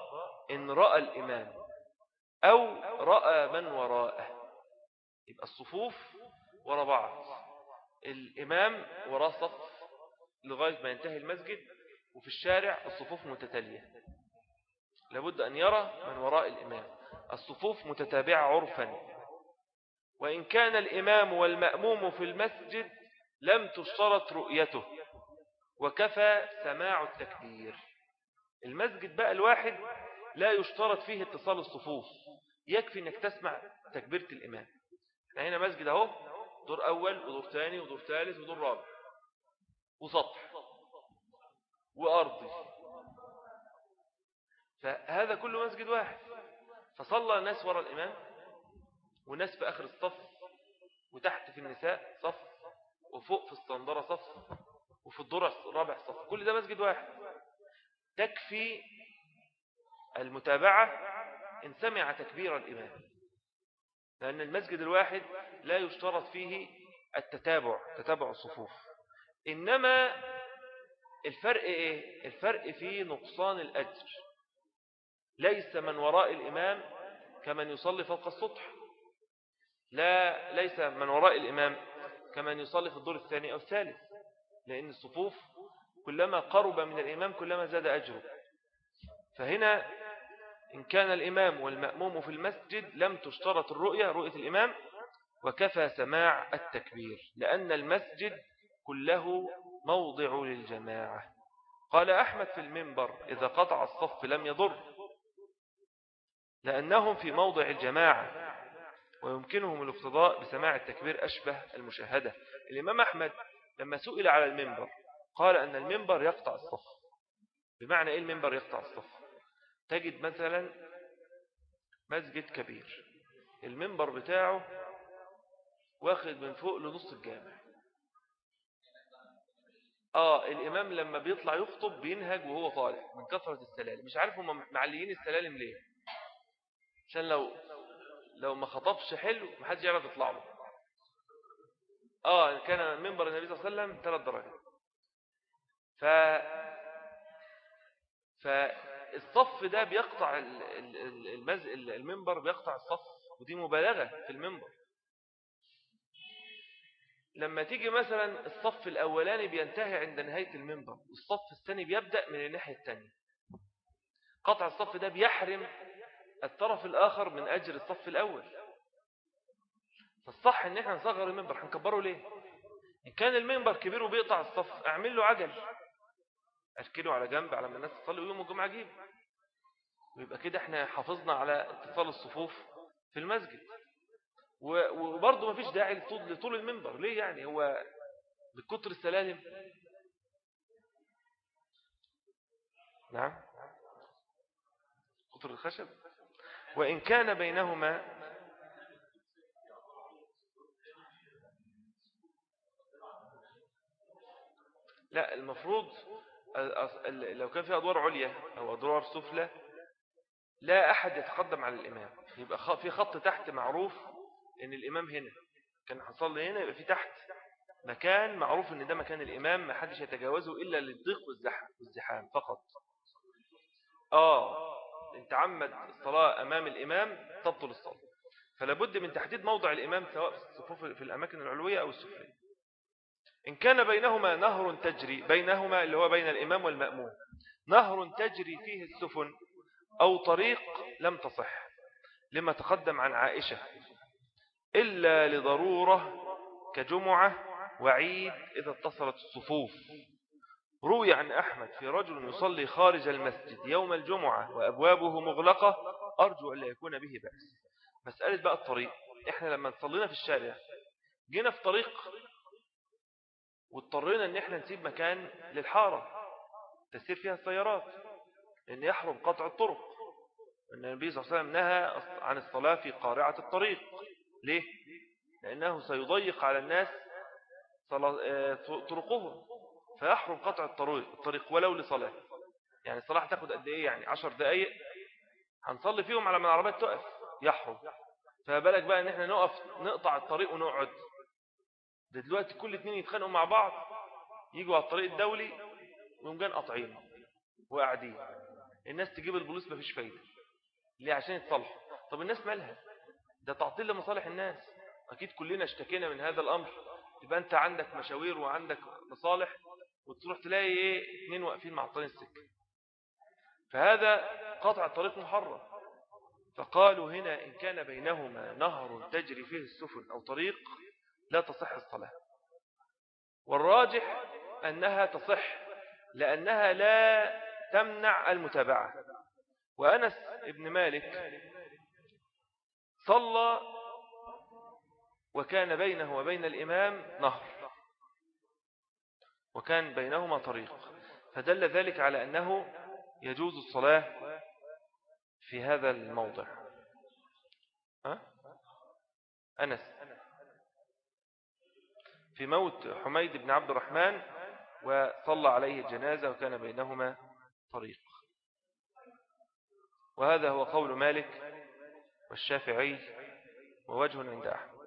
إن رأى الإمام أو رأى من وراءه. يبقى الصفوف وراء بعض. الإمام وراء صف لغاية ما ينتهي المسجد وفي الشارع الصفوف متتالية. لابد أن يرى من وراء الإمام. الصفوف متتابعة عرفا. وإن كان الإمام والمأموم في المسجد لم تشترط رؤيته وكفى سماع التكبير. المسجد بقى الواحد لا يشترط فيه اتصال الصفوف يكفي إنك تسمع تكبيرة الإمام. هنا مسجد أهو دور أول ودور ثاني ودور ثالث ودور رابع وسطح وأرضي. فهذا كله مسجد واحد. فصلى الناس وراء الإمام وناس في آخر الصف وتحت في النساء صف وفوق في الصندرة صف وفي الدور الرابع صف. كل ده مسجد واحد. تكفي المتابعة إن سمع تكبير الإمام. لأن المسجد الواحد لا يشترط فيه التتابع تتابع الصفوف. إنما الفرق إيه؟ الفرق في نقصان الأجر. ليس من وراء الإمام كمن يصلي فوق السطح. لا ليس من وراء الإمام كمن يصلي في الدور الثاني أو الثالث لأن الصفوف كلما قرب من الإمام كلما زاد أجره. فهنا إن كان الإمام والمأموم في المسجد لم تشترط الرؤية رؤية الإمام وكفى سماع التكبير لأن المسجد كله موضع للجماعة. قال أحمد في المنبر إذا قطع الصف لم يضر لأنهم في موضع الجماعة. ويمكنهم الاقتضاء بسماع التكبير أشبه المشاهدة. الإمام أحمد لما سئل على المنبر قال أن المنبر يقطع الصف. بمعنى إيه المنبر يقطع الصف؟ تجد مثلا مسجد كبير. المنبر بتاعه واخد من فوق لنص الجامع. آه الإمام لما بيطلع يخطب بينهج وهو طالع من كثرة السلالم. مش عارف هم معليين السلالم ليه. عشان لو لو ما خطبش حلو ما حدش يعرف يطلع له. آه كان منبر النبي صلى الله عليه وسلم ثلاث درجات. ف فالصف ده بيقطع المز... المنبر بيقطع الصف ودي مبالغة في المنبر. لما تيجي مثلا الصف الأولاني بينتهي عند نهاية المنبر والصف الثاني بيبدأ من الناحية الثانية قطع الصف ده بيحرم الطرف الآخر من أجر الصف الأول. فالصح إن إحنا نصغر المنبر هنكبره ليه؟ إن كان المنبر كبير وبيقطع الصف أعمل له عجل. أركنه على جنب على ما الناس تصلي ويوم الجمعة جيب. ويبقى كده إحنا حافظنا على اتصال الصفوف في المسجد. وبرضه ما فيش داعي لطول, المنبر. ليه يعني؟ هو بكتر السلالم. نعم. قطر الخشب. وإن كان بينهما لا المفروض لو كان في أدوار عليا أو أدوار سفلى لا أحد يتقدم على الإمام. يبقى في خط تحت معروف إن الإمام هنا. كان حصل هنا يبقى في تحت مكان معروف إن ده مكان الإمام ما حدش يتجاوزه إلا للضيق والزحام فقط. آه. إن تعمد الصلاة أمام الإمام تبطل الصلاة. فلا بد من تحديد موضع الإمام سواء في الصفوف في الأماكن العلوية أو السفلية. إن كان بينهما نهر تجري بينهما اللي هو بين الإمام والمأموم نهر تجري فيه السفن أو طريق لم تصح لما تقدم عن عائشة إلا لضرورة كجمعة وعيد إذا اتصلت الصفوف. روي عن أحمد في رجل يصلي خارج المسجد يوم الجمعة وأبوابه مغلقة أرجو أن لا يكون به بأس. مسألة بقى الطريق. إحنا لما تصلينا في الشارع جينا في طريق واضطرينا أن إحنا نسيب مكان للحارة. تسير فيها السيارات. لأن يحرم قطع الطرق. أن النبي صلى الله عليه وسلم نهى عن الصلاة في قارعة الطريق. ليه؟ لأنه سيضيق على الناس آه، طرقهم. فيحرم قطع الطريق, الطريق ولو لصلاة. يعني الصلاة تاخد قد إيه؟ يعني عشر دقايق. هنصلي فيهم على ما العربيات تقف يحرم. فبالك بقى إن إحنا نقف نقطع الطريق ونقعد. ده دلوقتي كل اتنين يتخانقوا مع بعض يجوا على الطريق الدولي ويوم قاطعين وقاعدين. الناس تجيب البوليس مفيش فايدة. ليه؟ عشان يتصلحوا طب الناس مالها؟ ده تعطيل لمصالح الناس. أكيد كلنا اشتكينا من هذا الأمر. يبقى أنت عندك مشاوير وعندك مصالح. وتروح تلاقي إيه؟ اتنين واقفين معطلين السكة. فهذا قطع الطريق محرم. فقالوا هنا إن كان بينهما نهر تجري فيه السفن أو طريق لا تصح الصلاة. والراجح أنها تصح لأنها لا تمنع المتابعة. وأنس ابن مالك صلى وكان بينه وبين الإمام نهر. وكان بينهما طريق. فدل ذلك على أنه يجوز الصلاة في هذا الموضع. أه؟ أنس. في موت حميد بن عبد الرحمن وصلى عليه الجنازة وكان بينهما طريق. وهذا هو قول مالك والشافعي ووجه عند أحمد.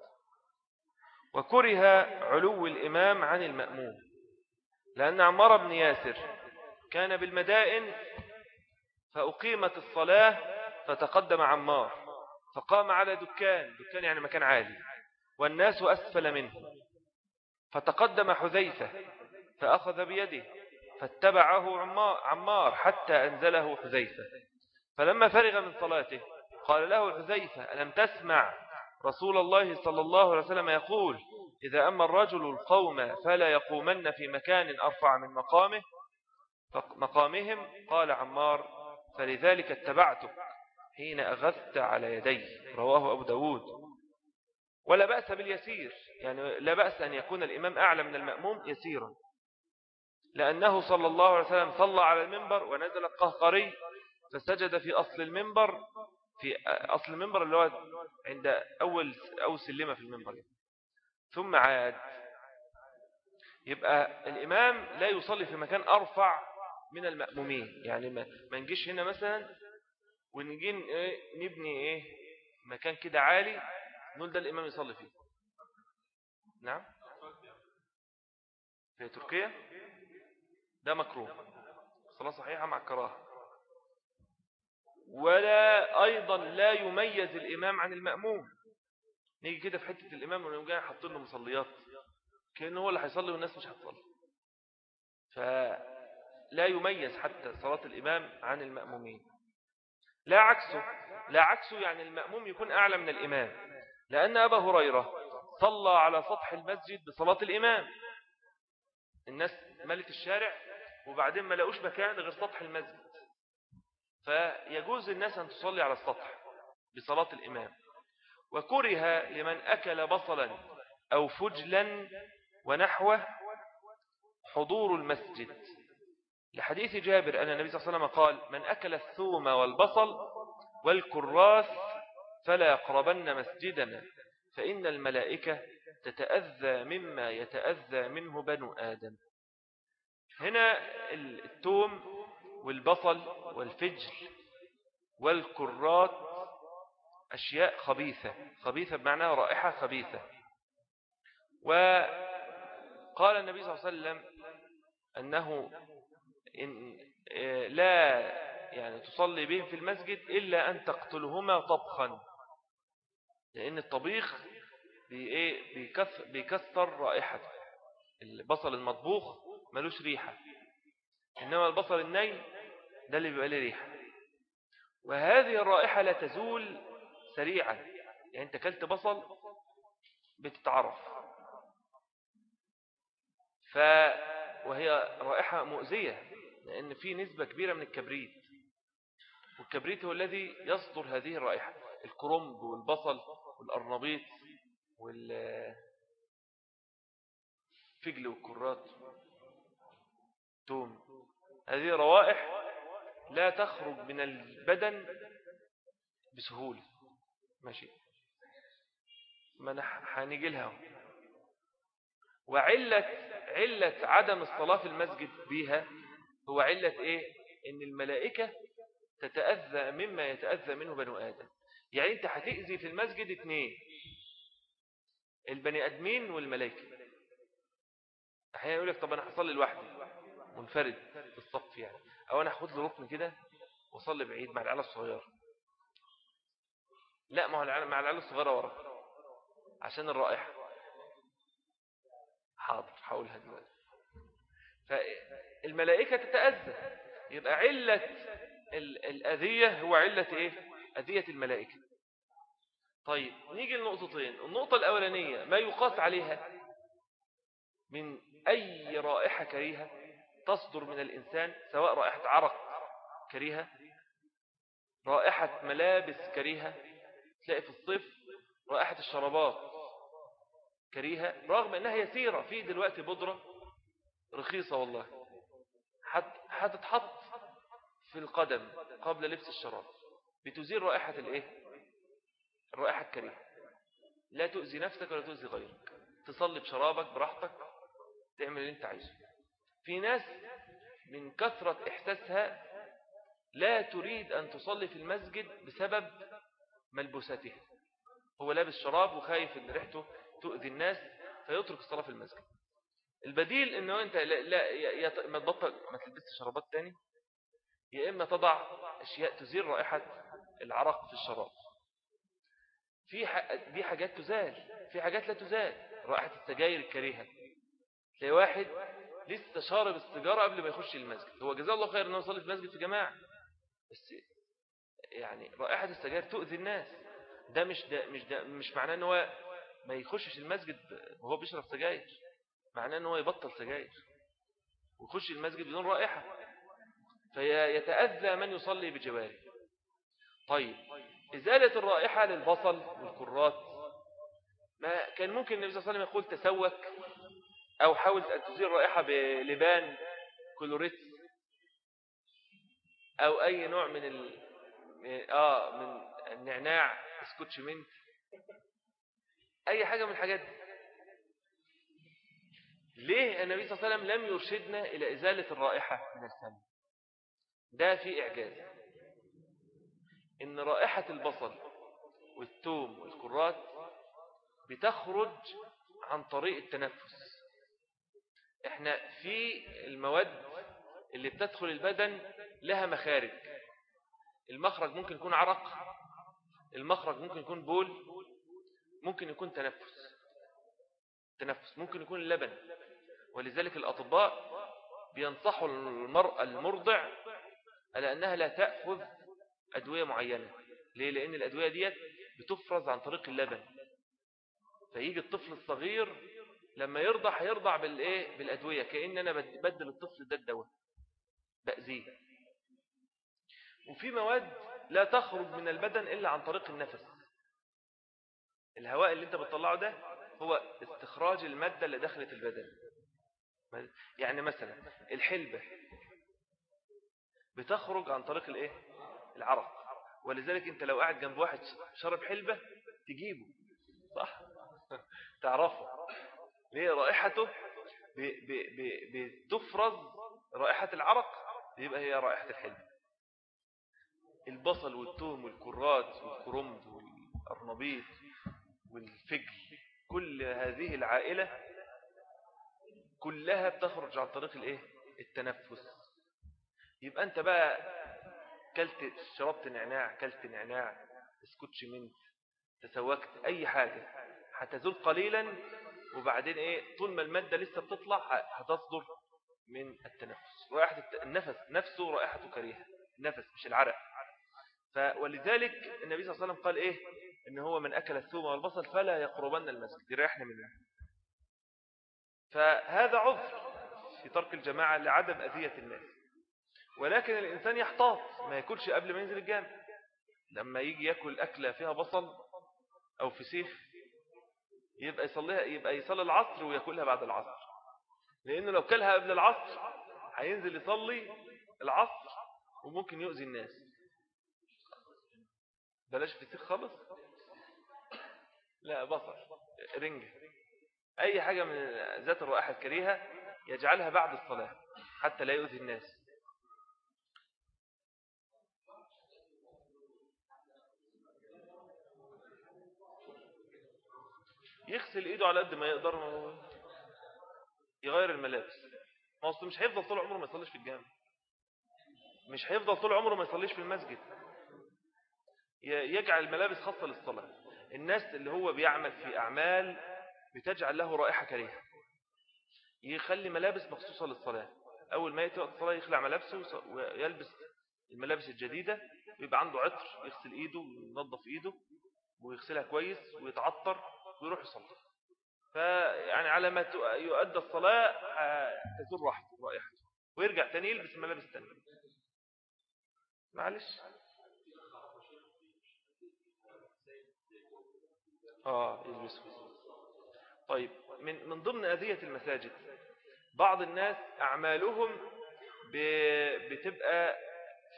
وكره علو الإمام عن المأموم. لأن عمار بن ياسر كان بالمدائن فأقيمت الصلاة فتقدم عمار فقام على دكان دكان يعني مكان عالي والناس أسفل منه فتقدم حذيفة فأخذ بيده فاتبعه عمار حتى أنزله حذيفة فلما فرغ من صلاته قال له حذيفة ألم تسمع رسول الله صلى الله عليه وسلم يقول إذا أما الرجل القوم فلا يقومن في مكان أرفع من مقامه مقامهم قال عمار فلذلك اتبعتك حين أغثت على يدي رواه أبو داود. ولا بأس باليسير يعني لا بأس أن يكون الإمام أعلى من المأموم يسيرا. لأنه صلى الله عليه وسلم صلى على المنبر ونزل القهقري فسجد في أصل المنبر في أصل المنبر اللي هو عند أول, أول سلمة في المنبر. ثم عاد. يبقى الإمام لا يصلي في مكان أرفع من المأمومين. يعني ما نجيش هنا مثلا ونجي إيه، نبني إيه مكان كده عالي نقول ده الإمام يصلي فيه. نعم؟ في تركيا؟ ده مكروه. صلاة صحيحة مع الكراهة. ولا أيضا لا يميز الإمام عن المأموم. نيجي كده في حتة الإمام ونقوم جاي حاطين له مصليات. كأنه هو اللي هيصلي والناس مش هتصلي. فلا يميز حتى صلاة الإمام عن المأمومين. لا عكسه. لا عكسه يعني المأموم يكون أعلى من الإمام. لأن أبا هريرة صلى على سطح المسجد بصلاة الإمام. الناس ملت الشارع وبعدين ما لقوش مكان غير سطح المسجد. فيجوز الناس أن تصلي على السطح بصلاة الإمام. وكره لمن أكل بصلا أو فجلا ونحوه حضور المسجد. لحديث جابر أن النبي صلى الله عليه وسلم قال من أكل الثوم والبصل والكراث فلا يقربن مسجدنا فإن الملائكة تتأذى مما يتأذى منه بنو آدم. هنا الثوم والبصل والفجل والكرات أشياء خبيثة خبيثة بمعنى رائحة خبيثة. وقال النبي صلى الله عليه وسلم أنه إن لا يعني تصلي بهم في المسجد إلا أن تقتلهما طبخا. لأن الطبيخ بيكسر رائحته. البصل المطبوخ ملوش ريحة. إنما البصل الني ده اللي بيبقى له ريحة. وهذه الرائحة لا تزول سريعا يعني انت كلت بصل بتتعرف. ف وهي رائحة مؤذية لأن في نسبة كبيرة من الكبريت. والكبريت هو الذي يصدر هذه الرائحة. الكرنب والبصل والأرنبيط والفجل والكرات توم. هذه روائح لا تخرج من البدن بسهولة. ماشي. ما هنيجي لها وعلة علة عدم الصلاة في المسجد بها هو علة إيه؟ إن الملائكة تتأذى مما يتأذى منه بنو آدم. يعني أنت هتأذي في المسجد اثنين البني آدمين والملائكة. أحيانا يقول لك طب أنا هصلي لوحدي. منفرد في الصف يعني. أو أنا هاخد له ركن كده وأصلي بعيد مع العيال الصغيرة. لا ما هو مع العيال الصغيرة ورا عشان الرائحة. حاضر هقولها دلوقتي. فالملائكة تتأذى. يبقى علة الأذية هو علة إيه؟ أذية الملائكة. طيب نيجي لنقطتين. النقطة الأولانية ما يقاس عليها من أي رائحة كريهة تصدر من الإنسان سواء رائحة عرق كريهة رائحة ملابس كريهة تلاقي في الصيف رائحة الشرابات كريهة رغم أنها يسيرة في دلوقتي بودرة رخيصة والله. هتتحط في القدم قبل لبس الشراب. بتزيل رائحة الإيه؟ الرائحة الكريهة. لا تؤذي نفسك ولا تؤذي غيرك. تصلي بشرابك براحتك تعمل اللي أنت عايزه. في ناس من كثرة إحساسها لا تريد أن تصلي في المسجد بسبب ملبوساتها هو لابس شراب وخايف إن ريحته تؤذي الناس فيترك الصلاة في المسجد. البديل انه أنت لا, لا ما تبطل ما تلبس شرابات تاني. يا إما تضع أشياء تزيل رائحة العرق في الشراب. في دي حاجات تزال في حاجات لا تزال. رائحة السجاير الكريهة. تلاقي واحد لسه شارب السيجارة قبل ما يخش المسجد. هو جزاه الله خير انه يصلي في المسجد في جماعة. بس يعني رائحة السجاير تؤذي الناس. ده مش ده مش ده مش معناه إن هو ما يخشش المسجد وهو بيشرب سجاير. معناه إن هو يبطل سجاير ويخش المسجد بدون رائحة. فيتأذى من يصلي بجواره. طيب إزالة الرائحة للبصل والكرات ما كان ممكن النبي صلى الله عليه وسلم يقول تسوك أو حاول أن تزيل رائحة بلبان كلوريت أو أي نوع من. آه من النعناع سكوتش منت. أي حاجة من الحاجات دي. ليه النبي صلى الله عليه وسلم لم يرشدنا إلى إزالة الرائحة من الفم ده في إعجاز. إن رائحة البصل والثوم والكرات بتخرج عن طريق التنفس. إحنا في المواد اللي بتدخل البدن لها مخارج. المخرج ممكن يكون عرق المخرج ممكن يكون بول ممكن يكون تنفس تنفس ممكن يكون اللبن. ولذلك الأطباء بينصحوا المرأة المرضع على أنها لا تأخذ أدوية معينة. ليه؟ لأن الأدوية ديت بتفرز عن طريق اللبن. فيجي الطفل الصغير لما يرضع هيرضع بالإيه؟ بالأدوية. كأن أنا بدل الطفل ده الدواء. بأذيه. وفي مواد لا تخرج من البدن إلا عن طريق النفس. الهواء اللي أنت بتطلعه ده هو استخراج المادة اللي دخلت البدن. يعني مثلا الحلبة بتخرج عن طريق الإيه؟ العرق. ولذلك أنت لو قاعد جنب واحد شرب حلبة تجيبه صح؟ تعرفه. ليه؟ رائحته بتفرز رائحة العرق يبقى هي رائحة الحلم البصل والثوم والكرات والكرمد والأرنبيط والفجل كل هذه العائلة كلها بتخرج عن طريق الإيه؟ التنفس. يبقى أنت بقى كلت شربت نعناع كلت نعناع اسكتش منت تسوكت أي حاجة هتزول قليلا وبعدين إيه؟ طول ما المادة لسه بتطلع هتصدر من التنفس. رائحة النفس نفسه رائحته كريهة. النفس مش العرق. ولذلك النبي صلى الله عليه وسلم قال إيه؟ إن هو من أكل الثوم والبصل فلا يقربن المسجد. يريحنا منه فهذا عذر في ترك الجماعة لعدم أذية الناس. ولكن الإنسان يحتاط ما يأكلش قبل ما ينزل الجامع. لما يجي يأكل أكلة فيها بصل أو فسيخ يبقى يصليها يبقى يصلي العصر ويأكلها بعد العصر. لأنه لو كلها قبل العصر هينزل يصلي العصر وممكن يؤذي الناس. بلاش فسيخ خالص؟ لا بصل رنجة أي حاجة من ذات الرائحة الكريهة يجعلها بعد الصلاة حتى لا يؤذي الناس. يغسل إيده على قد ما يقدر يغير الملابس. ما مش هيفضل طول عمره ما يصليش في الجامع. مش هيفضل طول عمره ما يصليش في المسجد. يجعل الملابس خاصة للصلاة. الناس اللي هو بيعمل في أعمال بتجعل له رائحة كريهة. يخلي ملابس مخصوصة للصلاة. أول ما يأتي وقت الصلاة يخلع ملابسه ويلبس الملابس الجديدة ويبقى عنده عطر يغسل إيده وينظف إيده ويغسلها كويس ويتعطر ويروح يصلي. فيعني على ما يؤدى الصلاة تزور راحته رائحته ويرجع تاني يلبس الملابس التانية معلش. آه يلبسه طيب من من ضمن أذية المساجد بعض الناس أعمالهم بتبقى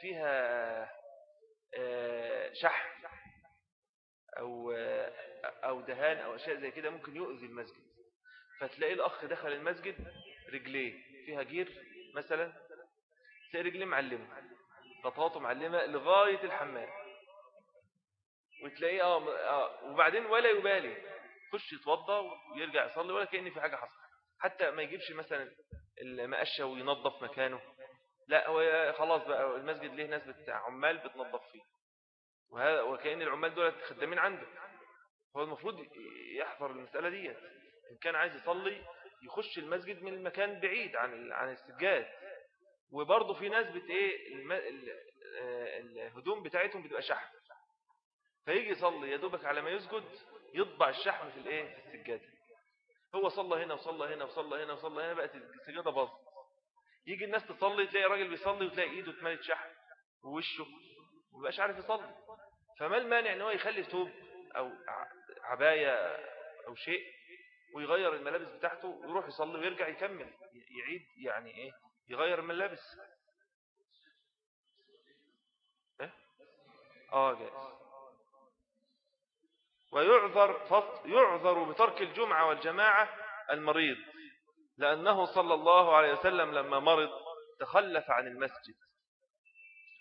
فيها آه، شحن أو أو دهان أو أشياء زي كده ممكن يؤذي المسجد. فتلاقي الأخ دخل المسجد رجليه فيها جير مثلا تلاقي رجليه معلمة بطاطه معلمة لغاية الحمام. وتلاقيه آه, آه وبعدين ولا يبالي. يخش يتوضى ويرجع يصلي ولا كأن في حاجة حصلت. حتى ما يجيبش مثلا المقشة وينظف مكانه. لا هو خلاص بقى المسجد ليه ناس عمال بتنظف فيه. وكأن العمال دول خدامين عنده. هو المفروض يحضر المسألة دي إن كان عايز يصلي يخش المسجد من المكان بعيد عن عن السجاد. وبرضه في ناس بت إيه آه، الهدوم بتاعتهم بتبقى شحم. فيجي يصلي يا دوبك على ما يسجد يطبع الشحم في الايه؟ في السجادة. هو صلى هنا وصلى هنا وصلى هنا وصلى هنا بقت السجادة باظت. يجي الناس تصلي تلاقي راجل بيصلي وتلاقي ايده اتملت شحم ووشه ومبقاش عارف يصلي. فما المانع إن هو يخلي ثوب أو عباية أو شيء ويغير الملابس بتاعته ويروح يصلي ويرجع يكمل يعيد يعني إيه؟ يغير الملابس. إيه؟ آه جائز ويعذر يعذر بترك الجمعة والجماعة المريض لأنه صلى الله عليه وسلم لما مرض تخلف عن المسجد.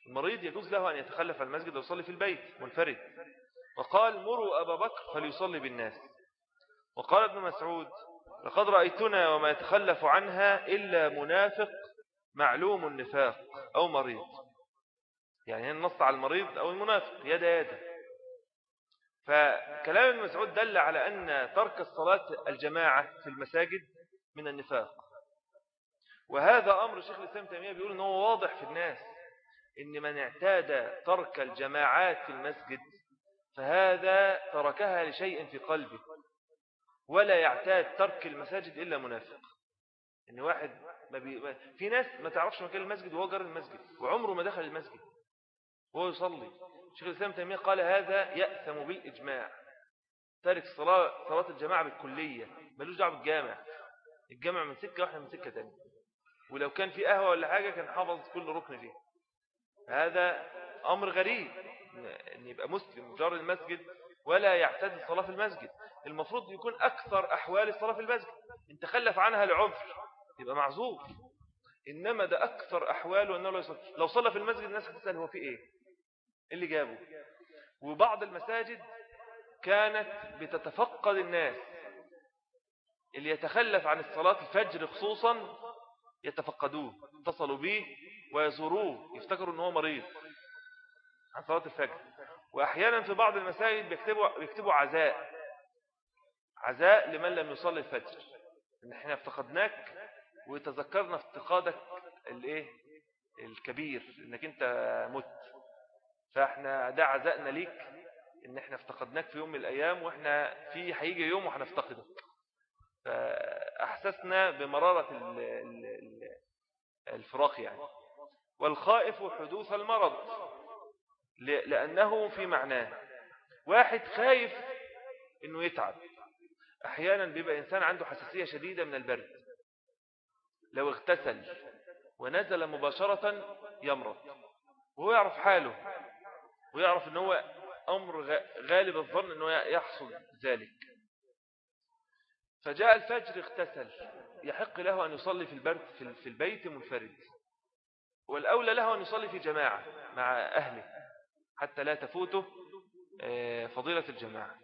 المريض يجوز له أن يتخلف عن المسجد ويصلي في البيت منفرد. وقال مروا أبا بكر فليصلي بالناس. وقال ابن مسعود لقد رأيتنا وما يتخلف عنها إلا منافق معلوم النفاق أو مريض. يعني النص على المريض أو المنافق يد يد فكلام ابن مسعود دل على أن ترك الصلاة الجماعة في المساجد من النفاق. وهذا أمر الشيخ الإسلام تيمية بيقول أنه واضح في الناس إن من اعتاد ترك الجماعات في المسجد فهذا تركها لشيء في قلبه ولا يعتاد ترك المساجد إلا منافق. إن واحد ما بي... في ناس ما تعرفش مكان المسجد وهو جار المسجد وعمره ما دخل المسجد وهو يصلي. شيخ الإسلام تيمية قال هذا يأثم بالإجماع. تارك صلاة, صلاة الجماعة بالكلية ملوش دعوة بالجامع. الجامع من سكة واحدة من سكة تانية. ولو كان في قهوة ولا حاجة كان حافظ كل ركن فيه هذا أمر غريب. أن يبقى مسلم جار المسجد ولا يعتد الصلاة في المسجد. المفروض يكون أكثر أحوال الصلاة في المسجد. إن تخلف عنها لعذر يبقى معذور. إنما ده أكثر أحواله أنه لو صلى في المسجد الناس هتسأل هو في إيه؟ اللي جابه. وبعض المساجد كانت بتتفقد الناس. اللي يتخلف عن الصلاة الفجر خصوصا يتفقدوه اتصلوا به ويزوروه يفتكروا أنه مريض عن صلاة الفجر. وأحيانا في بعض المساجد بيكتبوا, بيكتبوا عزاء. عزاء لمن لم يصلي الفجر. إن إحنا افتقدناك وتذكرنا افتقادك الإيه؟ الكبير إنك أنت مت. فاحنا ده عزائنا ليك إن إحنا افتقدناك في يوم من الأيام وإحنا في هيجي يوم وهنفتقدك فأحسسنا بمرارة الفراق يعني. والخائف حدوث المرض لأنه في معناه. واحد خايف إنه يتعب. أحيانا بيبقى إنسان عنده حساسية شديدة من البرد. لو اغتسل ونزل مباشرة يمرض. وهو يعرف حاله. ويعرف إن هو أمر غالب الظن انه يحصل ذلك. فجاء الفجر اغتسل. يحق له أن يصلي في البرد في البيت منفرد. والأولى له أن يصلي في جماعة مع أهله حتى لا تفوته آه، فضيلة الجماعة.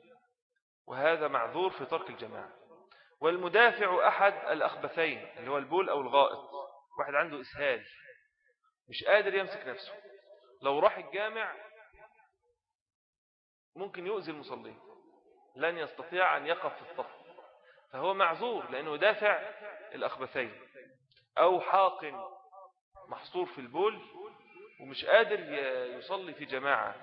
وهذا معذور في ترك الجماعة. والمدافع أحد الأخبثين اللي هو البول أو الغائط. واحد عنده إسهال. مش قادر يمسك نفسه. لو راح الجامع ممكن يؤذي المصلين. لن يستطيع أن يقف في الصف. فهو معذور لأنه دافع الأخبثين أو حاقن محصور في البول ومش قادر يصلي في جماعة.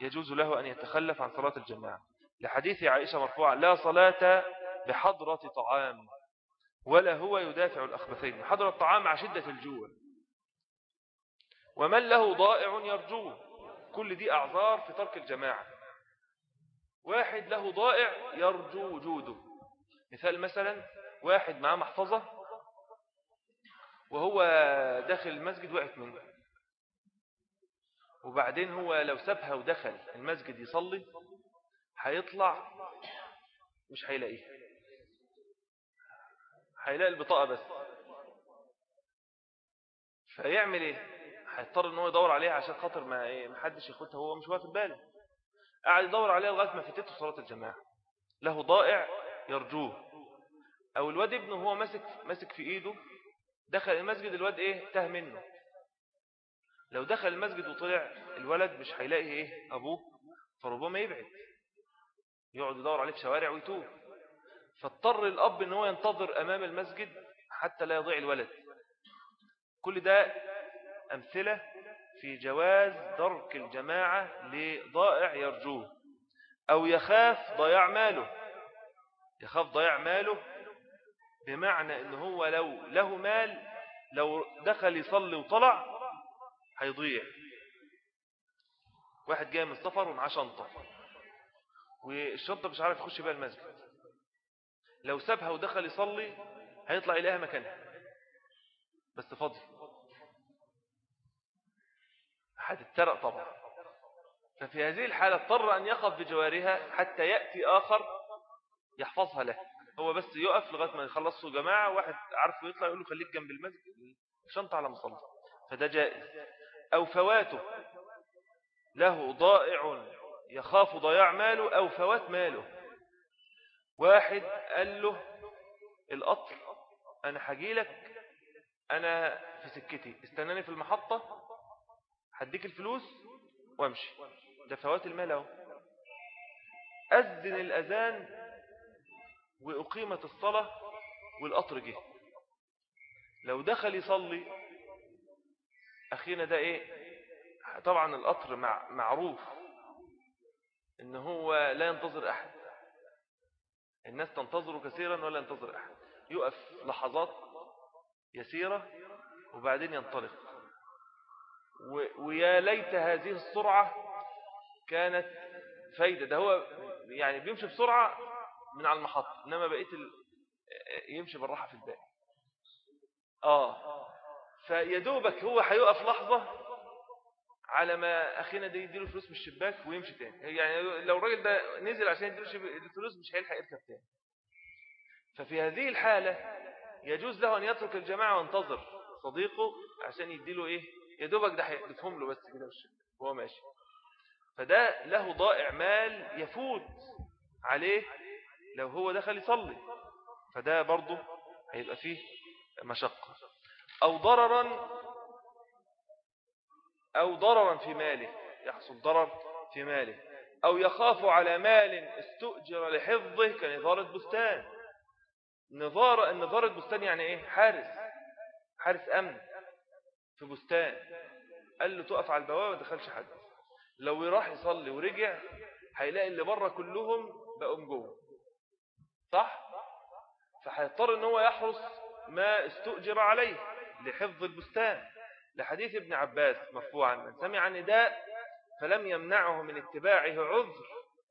يجوز له أن يتخلف عن صلاة الجماعة. لحديث عائشة مرفوعة لا صلاة بحضرة طعام ولا هو يدافع الأخبثين. حضرة الطعام مع شدة الجوع. ومن له ضائع يرجوه. كل دي أعذار في ترك الجماعة. واحد له ضائع يرجو وجوده. مثال مثلا واحد معاه محفظة وهو داخل المسجد وقعت منه. وبعدين هو لو سابها ودخل المسجد يصلي هيطلع مش هيلاقيها هيلاقي البطاقة بس. فيعمل إيه؟ هيضطر إن هو يدور عليها عشان خاطر ما إيه محدش ياخدها هو مش واخد باله. قاعد يدور عليها لغاية ما فاتته صلاة الجماعة. له ضائع يرجوه. أو الواد ابنه هو ماسك ماسك في إيده دخل المسجد الواد إيه؟ تاه منه. لو دخل المسجد وطلع الولد مش هيلاقي إيه؟ أبوه فربما يبعد. يقعد يدور عليه في شوارع ويتوب فاضطر الأب إن هو ينتظر أمام المسجد حتى لا يضيع الولد. كل ده أمثلة في جواز ترك الجماعة لضائع يرجوه أو يخاف ضياع ماله. يخاف ضياع ماله بمعنى إن هو لو له مال لو دخل يصلي وطلع هيضيع. واحد جاي من السفر ومعاه شنطة والشنطة مش عارف يخش بها المسجد. لو سابها ودخل يصلي هيطلع إليها مكانها. بس فاضي. هتتسرق طبعا. ففي هذه الحالة اضطر أن يقف بجوارها حتى يأتي آخر يحفظها له. هو بس يقف لغاية ما يخلصوا جماعة واحد عارفه يطلع يقول له خليك جنب المسجد شنطة على مصلى فده جائز. أو فواته. له ضائع يخاف ضياع ماله أو فوات ماله. واحد قال له القطر أنا حجيلك أنا في سكتي استناني في المحطة هديك الفلوس وامشي. ده فوات المال أهو. أذن الأذان وأقيمت الصلاة والقطر جه. لو دخل يصلي أخينا ده إيه؟ طبعا القطر مع معروف إن هو لا ينتظر أحد. الناس تنتظر كثيرا ولا ينتظر أحد. يقف لحظات يسيرة وبعدين ينطلق. ويا ليت هذه السرعة كانت فايدة. ده هو يعني بيمشي بسرعة من على المحطة إنما بقيت ال... يمشي بالراحة في الباقي. آه. فيدوبك هو هيقف لحظة على ما أخينا ده يديله فلوس من الشباك ويمشي تاني. يعني لو الراجل ده نزل عشان يديله الفلوس مش هيلحق يركب تاني. ففي هذه الحالة يجوز له أن يترك الجماعة وينتظر صديقه عشان يديله إيه؟ يدوبك ده هيدفهم له بس كده وهو ماشي. فده له ضائع مال يفوت عليه لو هو دخل يصلي. فده برضه هيبقى فيه مشقة. أو ضررا أو ضررا في ماله. يحصل ضرر في ماله. أو يخاف على مال استؤجر لحفظه كنظارة بستان. نظارة النظارة بستان يعني إيه؟ حارس. حارس أمن. في بستان. قال له تقف على البوابة ما دخلش حد. لو راح يصلي ورجع هيلاقي اللي بره كلهم بقوا جوه. صح؟ فهيضطر إن هو يحرس ما استؤجر عليه لحفظ البستان. لحديث ابن عباس مرفوعا. من سمع نداء فلم يمنعه من اتباعه عذر.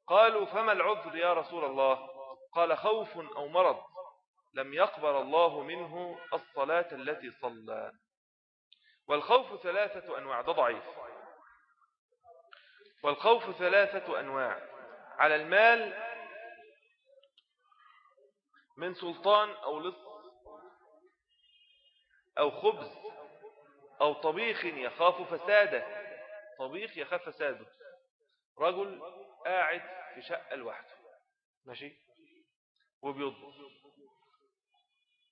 قالوا فما العذر يا رسول الله؟ قال خوف أو مرض لم يقبل الله منه الصلاة التي صلى. والخوف ثلاثة أنواع ده ضعيف. والخوف ثلاثة أنواع. على المال من سلطان أو لص أو خبز أو طبيخ يخاف فساده. طبيخ يخاف فساده. رجل قاعد في شقة لوحده. ماشي؟ وبيطبخ.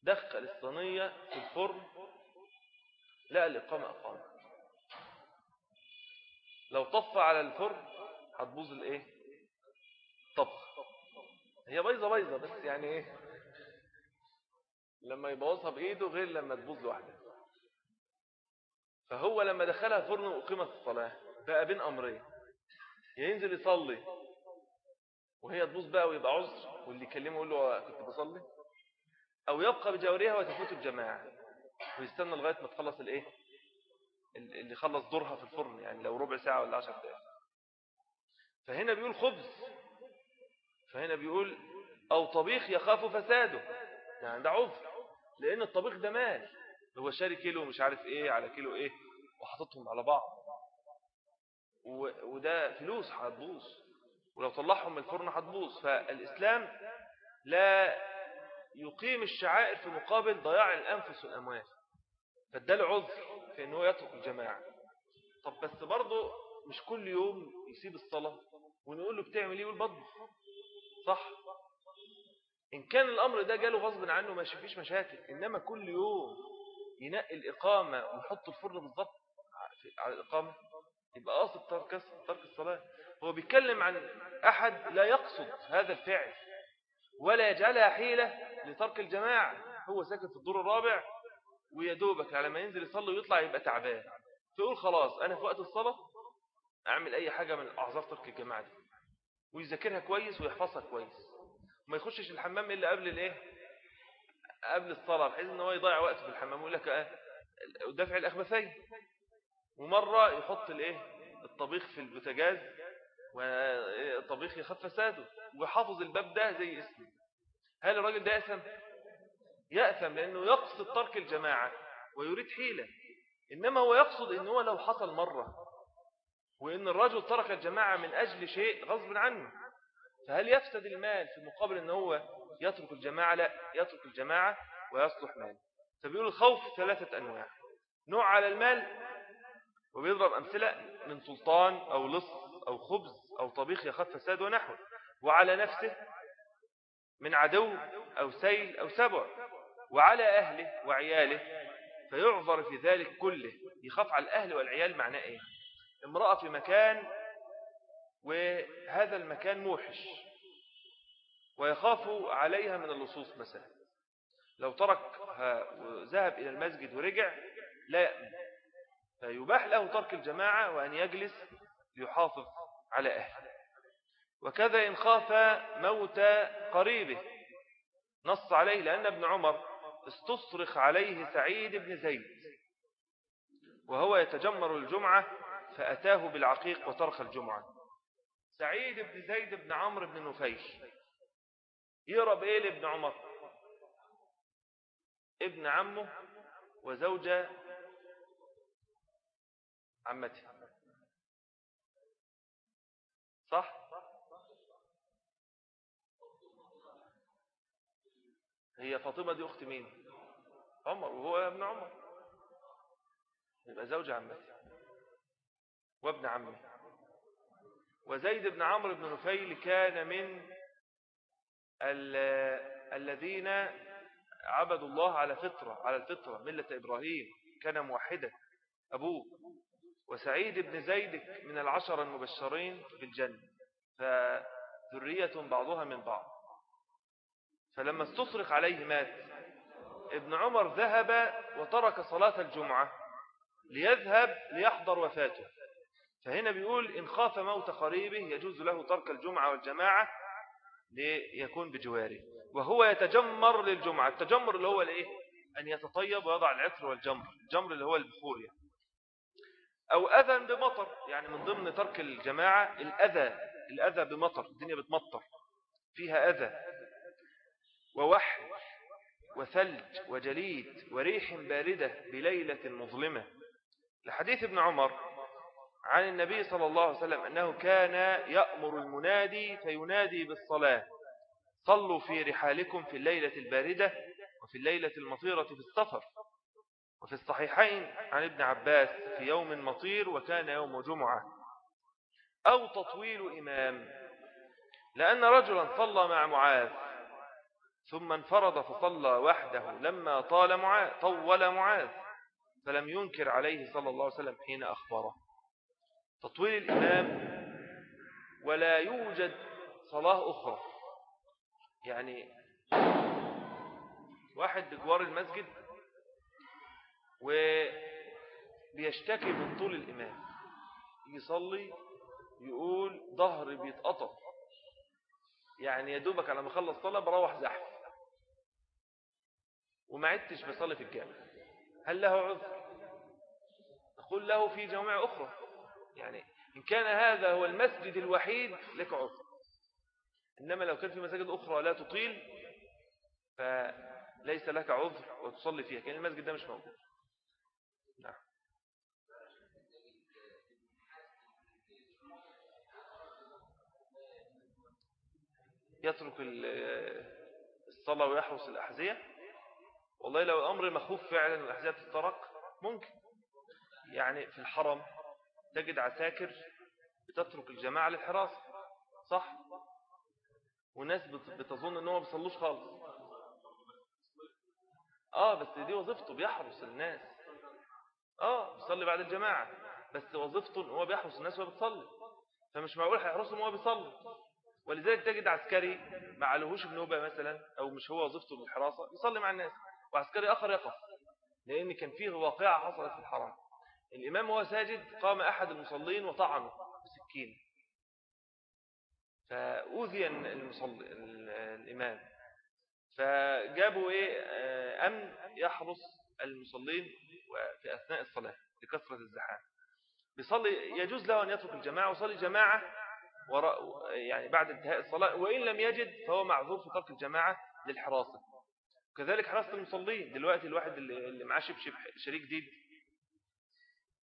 دخل الصينية في الفرن لا الإقامة أقام لو طف على الفرن هتبوظ الإيه؟ طبخ. هي بيضة بيضة بس يعني إيه؟ لما يبوظها بإيده غير لما تبوظ لوحدها. فهو لما دخلها فرن وأقيمت الصلاة بقى بين أمرين. ينزل يصلي وهي تبوظ بقى ويبقى عذر واللي يكلمه يقول له كنت بصلي أو يبقى بجوارها وتفوت الجماعة. ويستنى لغاية ما تخلص الإيه؟ اللي خلص دورها في الفرن يعني لو ربع ساعة ولا عشر دقائق فهنا بيقول خبز. فهنا بيقول أو طبيخ يخاف فساده. يعني ده عذر لأن الطبيخ ده مال. هو شاري كيلو مش عارف إيه على كيلو إيه وحطتهم على بعض. وده فلوس هتبوظ. ولو طلعهم من الفرن هتبوظ. فالإسلام لا يقيم الشعائر في مقابل ضياع الأنفس والأموال فاداله عذر في أنه يترك الجماعة. طب بس برضه مش كل يوم يسيب الصلاة ونقول له بتعمل إيه والبطبخ صح. إن كان الأمر ده جاله غصب عنه ما فيش مشاكل إنما كل يوم ينقي الإقامة ويحط الفرن بالضبط على الإقامة يبقى قاصد ترك ترك الصلاة. هو بيتكلم عن أحد لا يقصد هذا الفعل ولا يجعلها حيلة لترك الجماعة. هو ساكن في الدور الرابع ويدوبك على ما ينزل يصلي ويطلع يبقى تعبان. فيقول خلاص أنا في وقت الصلاة أعمل أي حاجة من أعذار ترك الجماعة دي. ويذاكرها كويس ويحفظها كويس. وما يخشش الحمام إلا قبل الإيه؟ قبل الصلاة بحيث إن هو يضيع وقت في الحمام. ويقول لك آه دفع الأخبثين. ومرة يحط الإيه؟ الطبيخ في البوتاجاز والطبيخ يخف فساده وحافظ الباب ده زي اسمه. هل الراجل ده يأثم يأثم لأنه يقصد ترك الجماعة ويريد حيلة. إنما هو يقصد إن هو لو حصل مرة وإن الرجل ترك الجماعة من أجل شيء غصب عنه فهل يفسد المال في مقابل أن هو يترك الجماعة؟ لا يترك الجماعة ويصلح مال فبيقول الخوف ثلاثة أنواع. نوع على المال وبيضرب أمثلة من سلطان أو لص أو خبز أو طبيخ يخف فساد ونحو وعلى نفسه من عدو أو سيل أو سبع. وعلى أهله وعياله فيعذر في ذلك كله يخاف على الأهل والعيال معناه إيه؟ امرأة في مكان وهذا المكان موحش ويخاف عليها من اللصوص مثلا. لو تركها وذهب إلى المسجد ورجع لا يأمن. فيباح له ترك الجماعة وأن يجلس ليحافظ على أهله. وكذا إن خاف موت قريبه نص عليه لأن ابن عمر استصرخ عليه سعيد بن زيد. وهو يتجمر الجمعة فأتاه بالعقيق وترك الجمعة. سعيد بن زيد بن عمرو بن نفيل يقرأ بإيه لابن عمر؟ ابن عمه وزوجة عمته صح هي فاطمة دي أخت مين؟ عمر وهو ابن عمر. يبقى زوج عمته وابن عمه وزيد بن عمرو بن نفيل كان من الذين عبدوا الله على فطرة على الفطرة ملة إبراهيم. كان موحدا أبوه. وسعيد بن زيد من العشر المبشرين بالجنة فذرية بعضها من بعض. فلما استصرخ عليه مات. ابن عمر ذهب وترك صلاة الجمعة ليذهب ليحضر وفاته. فهنا بيقول إن خاف موت قريبه يجوز له ترك الجمعة والجماعة ليكون بجواره. وهو يتجمر للجمعة. التجمر اللي هو الإيه؟ أن يتطيب ويضع العطر والجمر. الجمر اللي هو البخور يعني. أو أذى بمطر. يعني من ضمن ترك الجماعة الأذى. الأذى بمطر. الدنيا بتمطر. فيها أذى. ووحل وثلج وجليد وريح باردة بليلة مظلمة. لحديث ابن عمر عن النبي صلى الله عليه وسلم أنه كان يأمر المنادي فينادي بالصلاة. صلوا في رحالكم في الليلة الباردة وفي الليلة المطيرة في السفر. وفي الصحيحين عن ابن عباس في يوم مطير وكان يوم جمعة. أو تطويل إمام. لأن رجلا صلى مع معاذ ثم انفرد فصلى وحده لما طال معاذ طول معاذ فلم ينكر عليه صلى الله عليه وسلم حين أخبره. تطويل الإمام ولا يوجد صلاة أخرى. يعني واحد بجوار المسجد وبيشتكي من طول الإمام. يصلي يقول ظهري بيتقطع. يعني يا دوبك على ما أخلص صلاة بروح زحف. وما عدتش بصلي في الجامع. هل له عذر؟ نقول له في جوامع أخرى. يعني إن كان هذا هو المسجد الوحيد لك عذر. إنما لو كان في مساجد أخرى لا تطيل فليس لك عذر وتصلي فيها كأن المسجد ده مش موجود. نعم. يترك الصلاة ويحرس الأحذية. والله لو الأمر مخوف فعلا والأحذية تتطرق ممكن. يعني في الحرم تجد عساكر بتترك الجماعة للحراسة صح؟ وناس بتظن أنه ما بيصلوش خالص. آه بس دي وظيفته بيحرس الناس. آه بيصلي بعد الجماعة بس وظيفته أنه هو بيحرس الناس وهو بتصلي فمش معقول هيحرسهم وهو بيصلي. ولذلك تجد عسكري ما عليهوش بنوبة مثلا أو مش هو وظيفته للحراسة يصلي مع الناس. وعسكري آخر يقف لأن كان فيه واقعة حصلت في الحرم. الإمام هو ساجد قام أحد المصلين وطعنه بسكين. فأوذي المصلي الإمام. فجابوا إيه؟ آه، أمن يحرس المصلين في أثناء الصلاة لكثرة الزحام. بيصلي يجوز له أن يترك الجماعة وصلي جماعة وراء يعني بعد انتهاء الصلاة وإن لم يجد فهو معذور في ترك الجماعة للحراسة. كذلك حراسة المصلين. دلوقتي الواحد اللي معاه شبشب شريك جديد.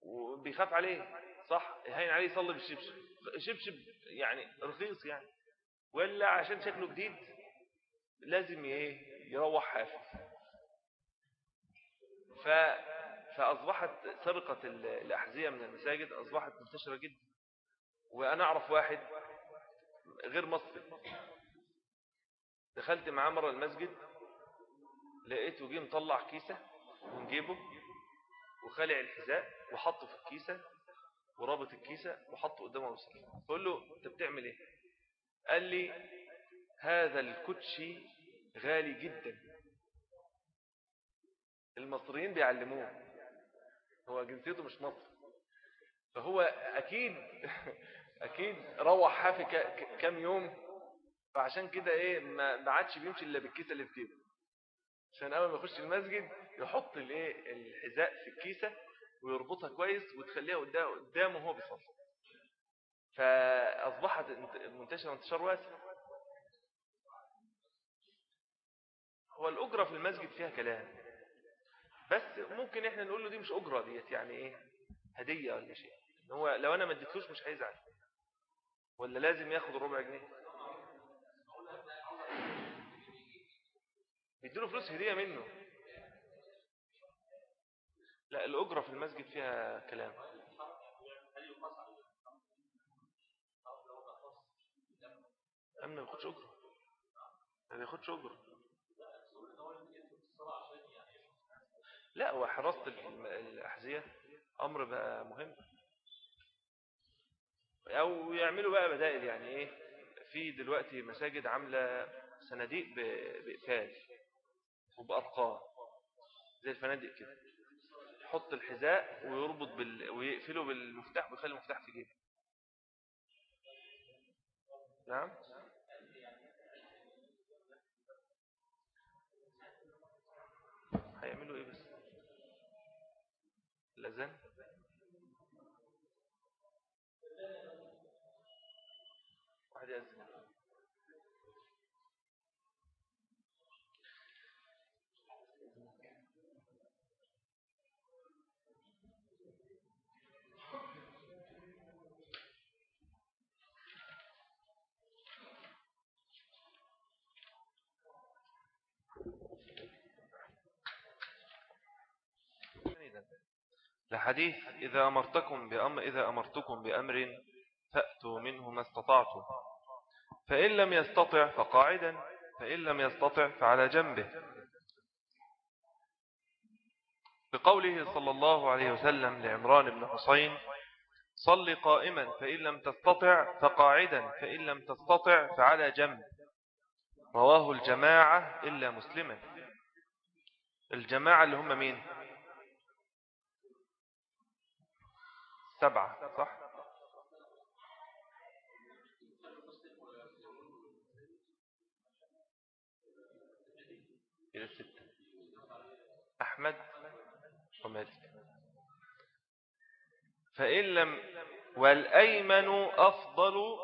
وبيخاف عليه. صح؟ يهين عليه يصلي بالشبشب. شبشب يعني رخيص يعني. ولا عشان شكله جديد لازم إيه يروح حافظ ف فأصبحت سرقة الأحذية من المساجد أصبحت منتشرة جدا. وأنا أعرف واحد غير مصري. دخلت معاه مرة المسجد لقيته جه مطلع كيسة من جيبه وخلع الحذاء وحطه في الكيسة ورابط الكيسة وحطه قدامه وصل فقول له أنت بتعمل إيه؟ قال لي هذا الكوتشي غالي جدا. المصريين بيعلموه. هو جنسيته مش مصر فهو أكيد أكيد روح حافي كام يوم فعشان كده إيه ما عادش بيمشي إلا بالكيسة اللي في جيبه. عشان أول ما يخش المسجد يحط الإيه؟ الحذاء في الكيسة ويربطها كويس وتخليها قدامه وهو بيصلي. فأصبحت منتشره انتشار واسع. هو الأجرة في المسجد فيها كلام. بس ممكن إحنا نقول له دي مش أجرة ديت يعني إيه؟ هدية ولا شيء. هو لو أنا ما اديتلوش مش هيزعل. ولا لازم ياخد الربع جنيه؟ بيديله فلوس هدية منه. لا الأجرة في المسجد فيها كلام. أمن ما ياخدش أجرة. ما ياخدش أجرة. لا هو حراسة الأحذية. أمر بقى مهم. أو يعملوا بقى بدائل يعني إيه. في دلوقتي مساجد عاملة صناديق بإقفال وبأرقام زي الفنادق كده. يحط الحذاء ويربط بال... ويقفله بالمفتاح ويخلي المفتاح في جيبه. نعم هيعملوا إيه بس الأذان واحد يأذن لحديث إذا أمرتكم بأمر إذا أمرتكم بأمر فأتوا منه ما استطعتم. فإن لم يستطع فقاعدا فإن لم يستطع فعلى جنبه. بقوله صلى الله عليه وسلم لعمران بن حسين صل قائما فإن لم تستطع فقاعدا فإن لم تستطع فعلى جنب. رواه الجماعة إلا مسلما. الجماعة اللي هم مين؟ سبعة صح؟ إلى ستة. أحمد ومالك. فإن لم والأيمن أفضل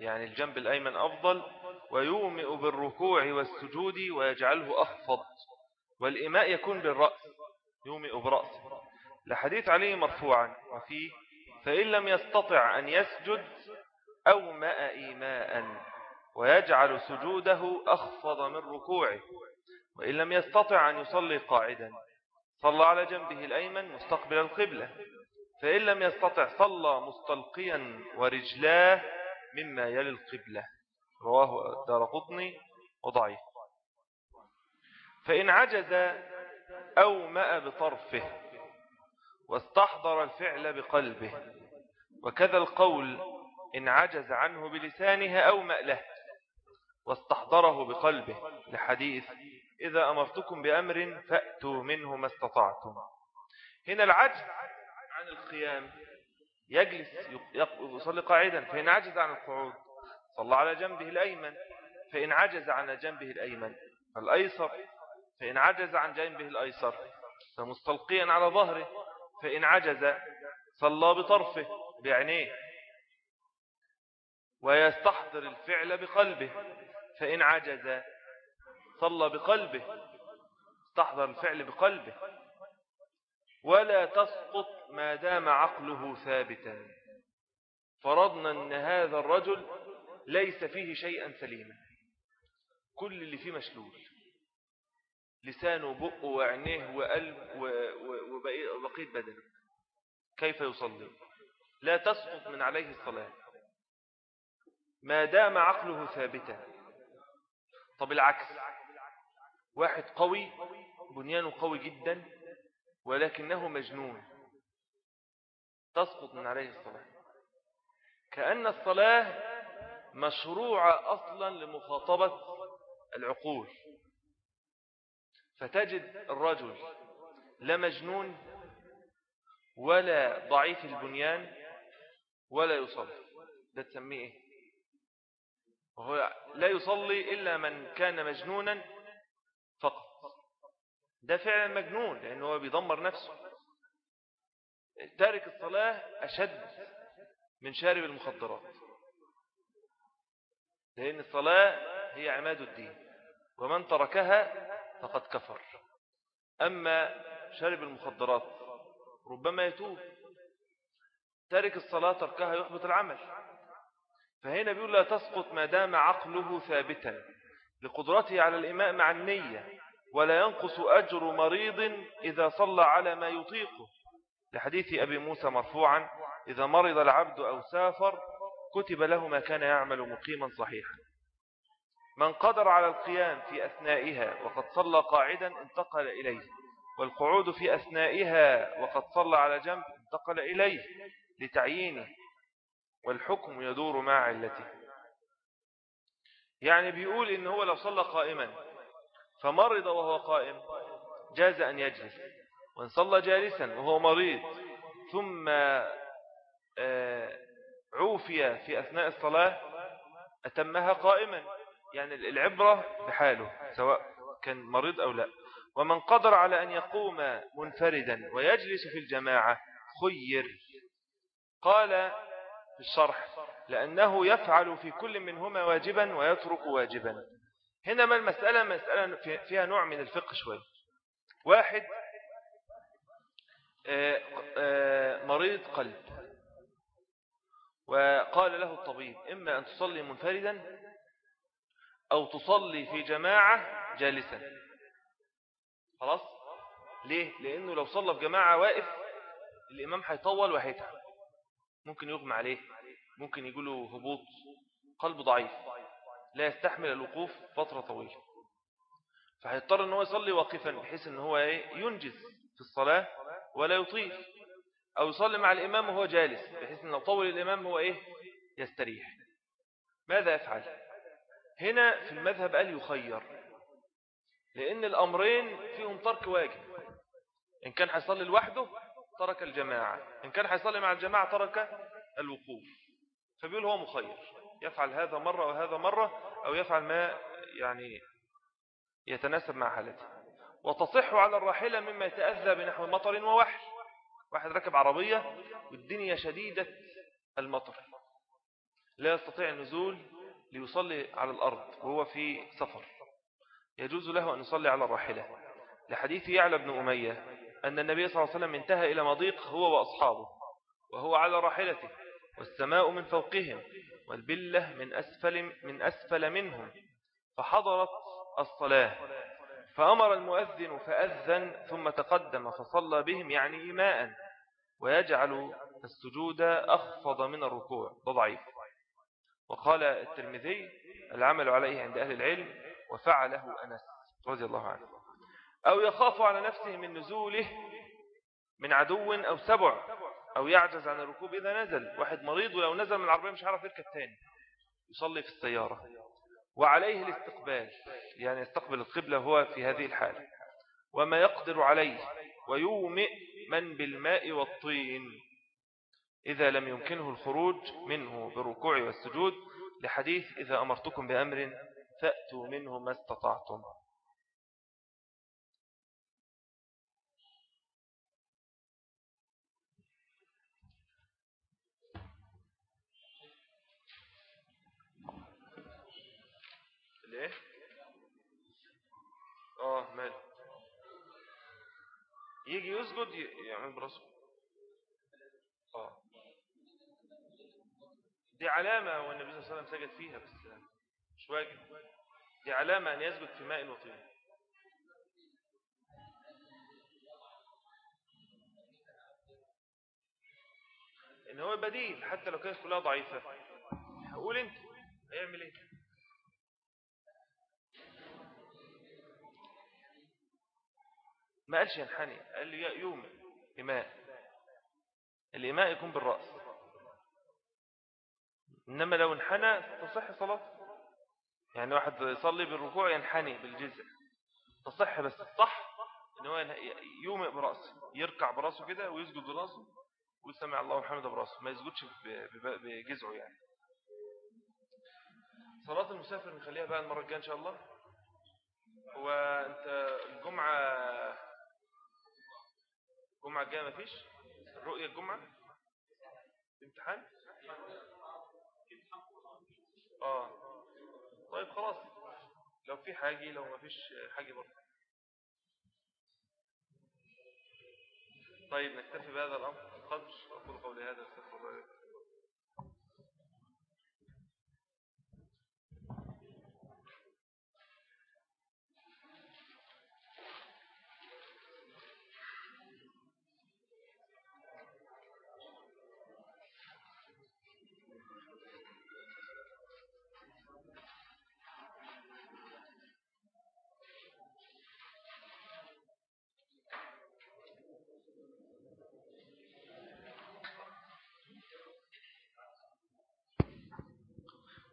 يعني الجنب الأيمن أفضل ويومئ بالركوع والسجود ويجعله أخفض والإماء يكون بالرأس يومئ برأسه. لحديث عليه مرفوعا. وفيه فإن لم يستطع أن يسجد أو ماء إيماء ويجعل سجوده أخفض من ركوعه. وإن لم يستطع أن يصلي قاعدا صلى على جنبه الأيمن مستقبل القبلة. فإن لم يستطع صلى مستلقيا ورجلاه مما يلي القبلة. رواه دار قطني وضعيف. فإن عجز أو ماء بطرفه واستحضر الفعل بقلبه. وكذا القول إن عجز عنه بلسانه أو مأله واستحضره بقلبه. لحديث إذا أمرتكم بأمر فأتوا منه ما استطعتم. هنا العجز عن القيام يجلس يصلي قاعدا فإن عجز عن القعود صلى على جنبه الأيمن فإن عجز عن جنبه الأيمن الأيسر فإن عجز عن جنبه الأيسر فمستلقيا على ظهره فإن عجز صلى بطرفه بعينيه ويستحضر الفعل بقلبه فإن عجز صلى بقلبه استحضر الفعل بقلبه. ولا تسقط ما دام عقله ثابتا. فرضنا أن هذا الرجل ليس فيه شيئا سليما. كل اللي فيه مشلول. لسانه وبقه وعينيه وقلب وبقية بدنه. كيف يصلي؟ لا تسقط من عليه الصلاة. ما دام عقله ثابتا. طب العكس. واحد قوي بنيانه قوي جدا ولكنه مجنون. تسقط من عليه الصلاة. كأن الصلاة مشروعة أصلا لمخاطبة العقول. فتجد الرجل لا مجنون ولا ضعيف البنيان ولا يصلي. ده تسميه إيه؟ وهو لا يصلي إلا من كان مجنونا فقط. ده فعلا مجنون لأنه هو بيدمر نفسه. تارك الصلاة أشد من شارب المخدرات لأن الصلاة هي عماد الدين ومن تركها فقد كفر. أما شرب المخدرات ربما يتوب. تارك الصلاة تركها يحبط العمل. فهنا بيقول لا تسقط ما دام عقله ثابتا. لقدرته على الإماء مع النية ولا ينقص أجر مريض إذا صلى على ما يطيقه. لحديث أبي موسى مرفوعا إذا مرض العبد أو سافر كتب له ما كان يعمل مقيما صحيحا. من قدر على القيام في أثنائها وقد صلى قاعدا انتقل إليه والقعود في أثنائها وقد صلى على جنب انتقل إليه لتعيينه والحكم يدور مع علته. يعني بيقول إن هو لو صلى قائما فمرض وهو قائم جاز أن يجلس وإن صلى جالسا وهو مريض ثم آه، عوفي في أثناء الصلاة أتمها قائما. يعني العبرة بحاله سواء كان مريض أو لا. ومن قدر على أن يقوم منفردا ويجلس في الجماعة خير. قال في الشرح لأنه يفعل في كل منهما واجبا ويترك واجبا. هنا ما المسألة؟ مسألة فيها نوع من الفقه شوي. واحد آه، آه، مريض قلب. وقال له الطبيب إما أن تصلي منفردا أو تصلي في جماعة جالسا. خلاص؟ ليه؟ لأنه لو صلى في جماعة واقف الإمام هيطول وهيتعب. ممكن يغمى عليه ممكن يقوله هبوط قلب ضعيف لا يستحمل الوقوف فترة طويلة. فهيضطر أنه يصلي واقفا بحيث أنه إيه؟ ينجز في الصلاة ولا يطيل. أو يصلي مع الإمام وهو جالس بحيث أنه طول الإمام هو إيه؟ يستريح. ماذا يفعل؟ هنا في المذهب قال يخير لأن الأمرين فيهم ترك واجب إن كان حيصلي لوحده ترك الجماعة إن كان حيصلي مع الجماعة ترك الوقوف. فبيقول هو مخير يفعل هذا مرة وهذا مرة أو يفعل ما يعني يتناسب مع حالته. وتصح على الراحلة مما يتأذى بنحو مطر ووحل واحد ركب عربية والدنيا شديدة المطر. لا يستطيع النزول ليصلي على الأرض وهو في سفر. يجوز له أن يصلي على الراحلة. لحديث يعلى بن أمية أن النبي صلى الله عليه وسلم انتهى إلى مضيق هو وأصحابه وهو على راحلته والسماء من فوقهم والبلة من أسفل, من أسفل منهم. فحضرت الصلاة. فأمر المؤذن فأذن ثم تقدم فصلى بهم يعني إيماء. ويجعل السجود أخفض من الركوع. ضعيف. وقال الترمذي العمل عليه عند أهل العلم وفعله أنس رضي الله عنه. أو يخاف على نفسه من نزوله من عدو أو سبع أو يعجز عن الركوب إذا نزل. واحد مريض ولو نزل من العربية مش عارف يركب تاني. يصلي في السيارة. وعليه الاستقبال يعني يستقبل القبلة هو في هذه الحالة. وما يقدر عليه ويومئ من بالماء والطين. إذا لم يمكنه الخروج منه بالركوع والسجود لحديث إذا أمرتكم بأمر فأتوا منه ما استطعتم. ليه؟ آه مال. يجي يسجد يعمل براسه. آه. دي علامة والنبي صلى الله عليه وسلم سجد فيها بس مش واجب. دي علامة أن يسجد في ماء وطين. إن هو بديل حتى لو كانت كلها ضعيفة. هقول أنت هيعمل إيه؟ ما قالش ينحني قال لي يوم إماء الإماء يكون بالرأس. إنما لو انحنى تصح صلاة. يعني واحد يصلي بالركوع ينحني بالجزء تصح بس الصح إن هو يومئ برأسه يركع برأسه كده ويسجد برأسه ويسمع الله محمد برأسه. ما يسجدش بجزعه يعني. صلاة المسافر نخليها بقى المرة الجاية إن شاء الله. هو أنت الجمعة الجمعة الجاية ما فيش الرؤية الجمعة؟ امتحان؟ آه. طيب خلاص. لو في حاجة لو ما فيش حاجة برضه. طيب نكتفي بهذا الأمر. القدر أقول قولي هذا أستغفر الله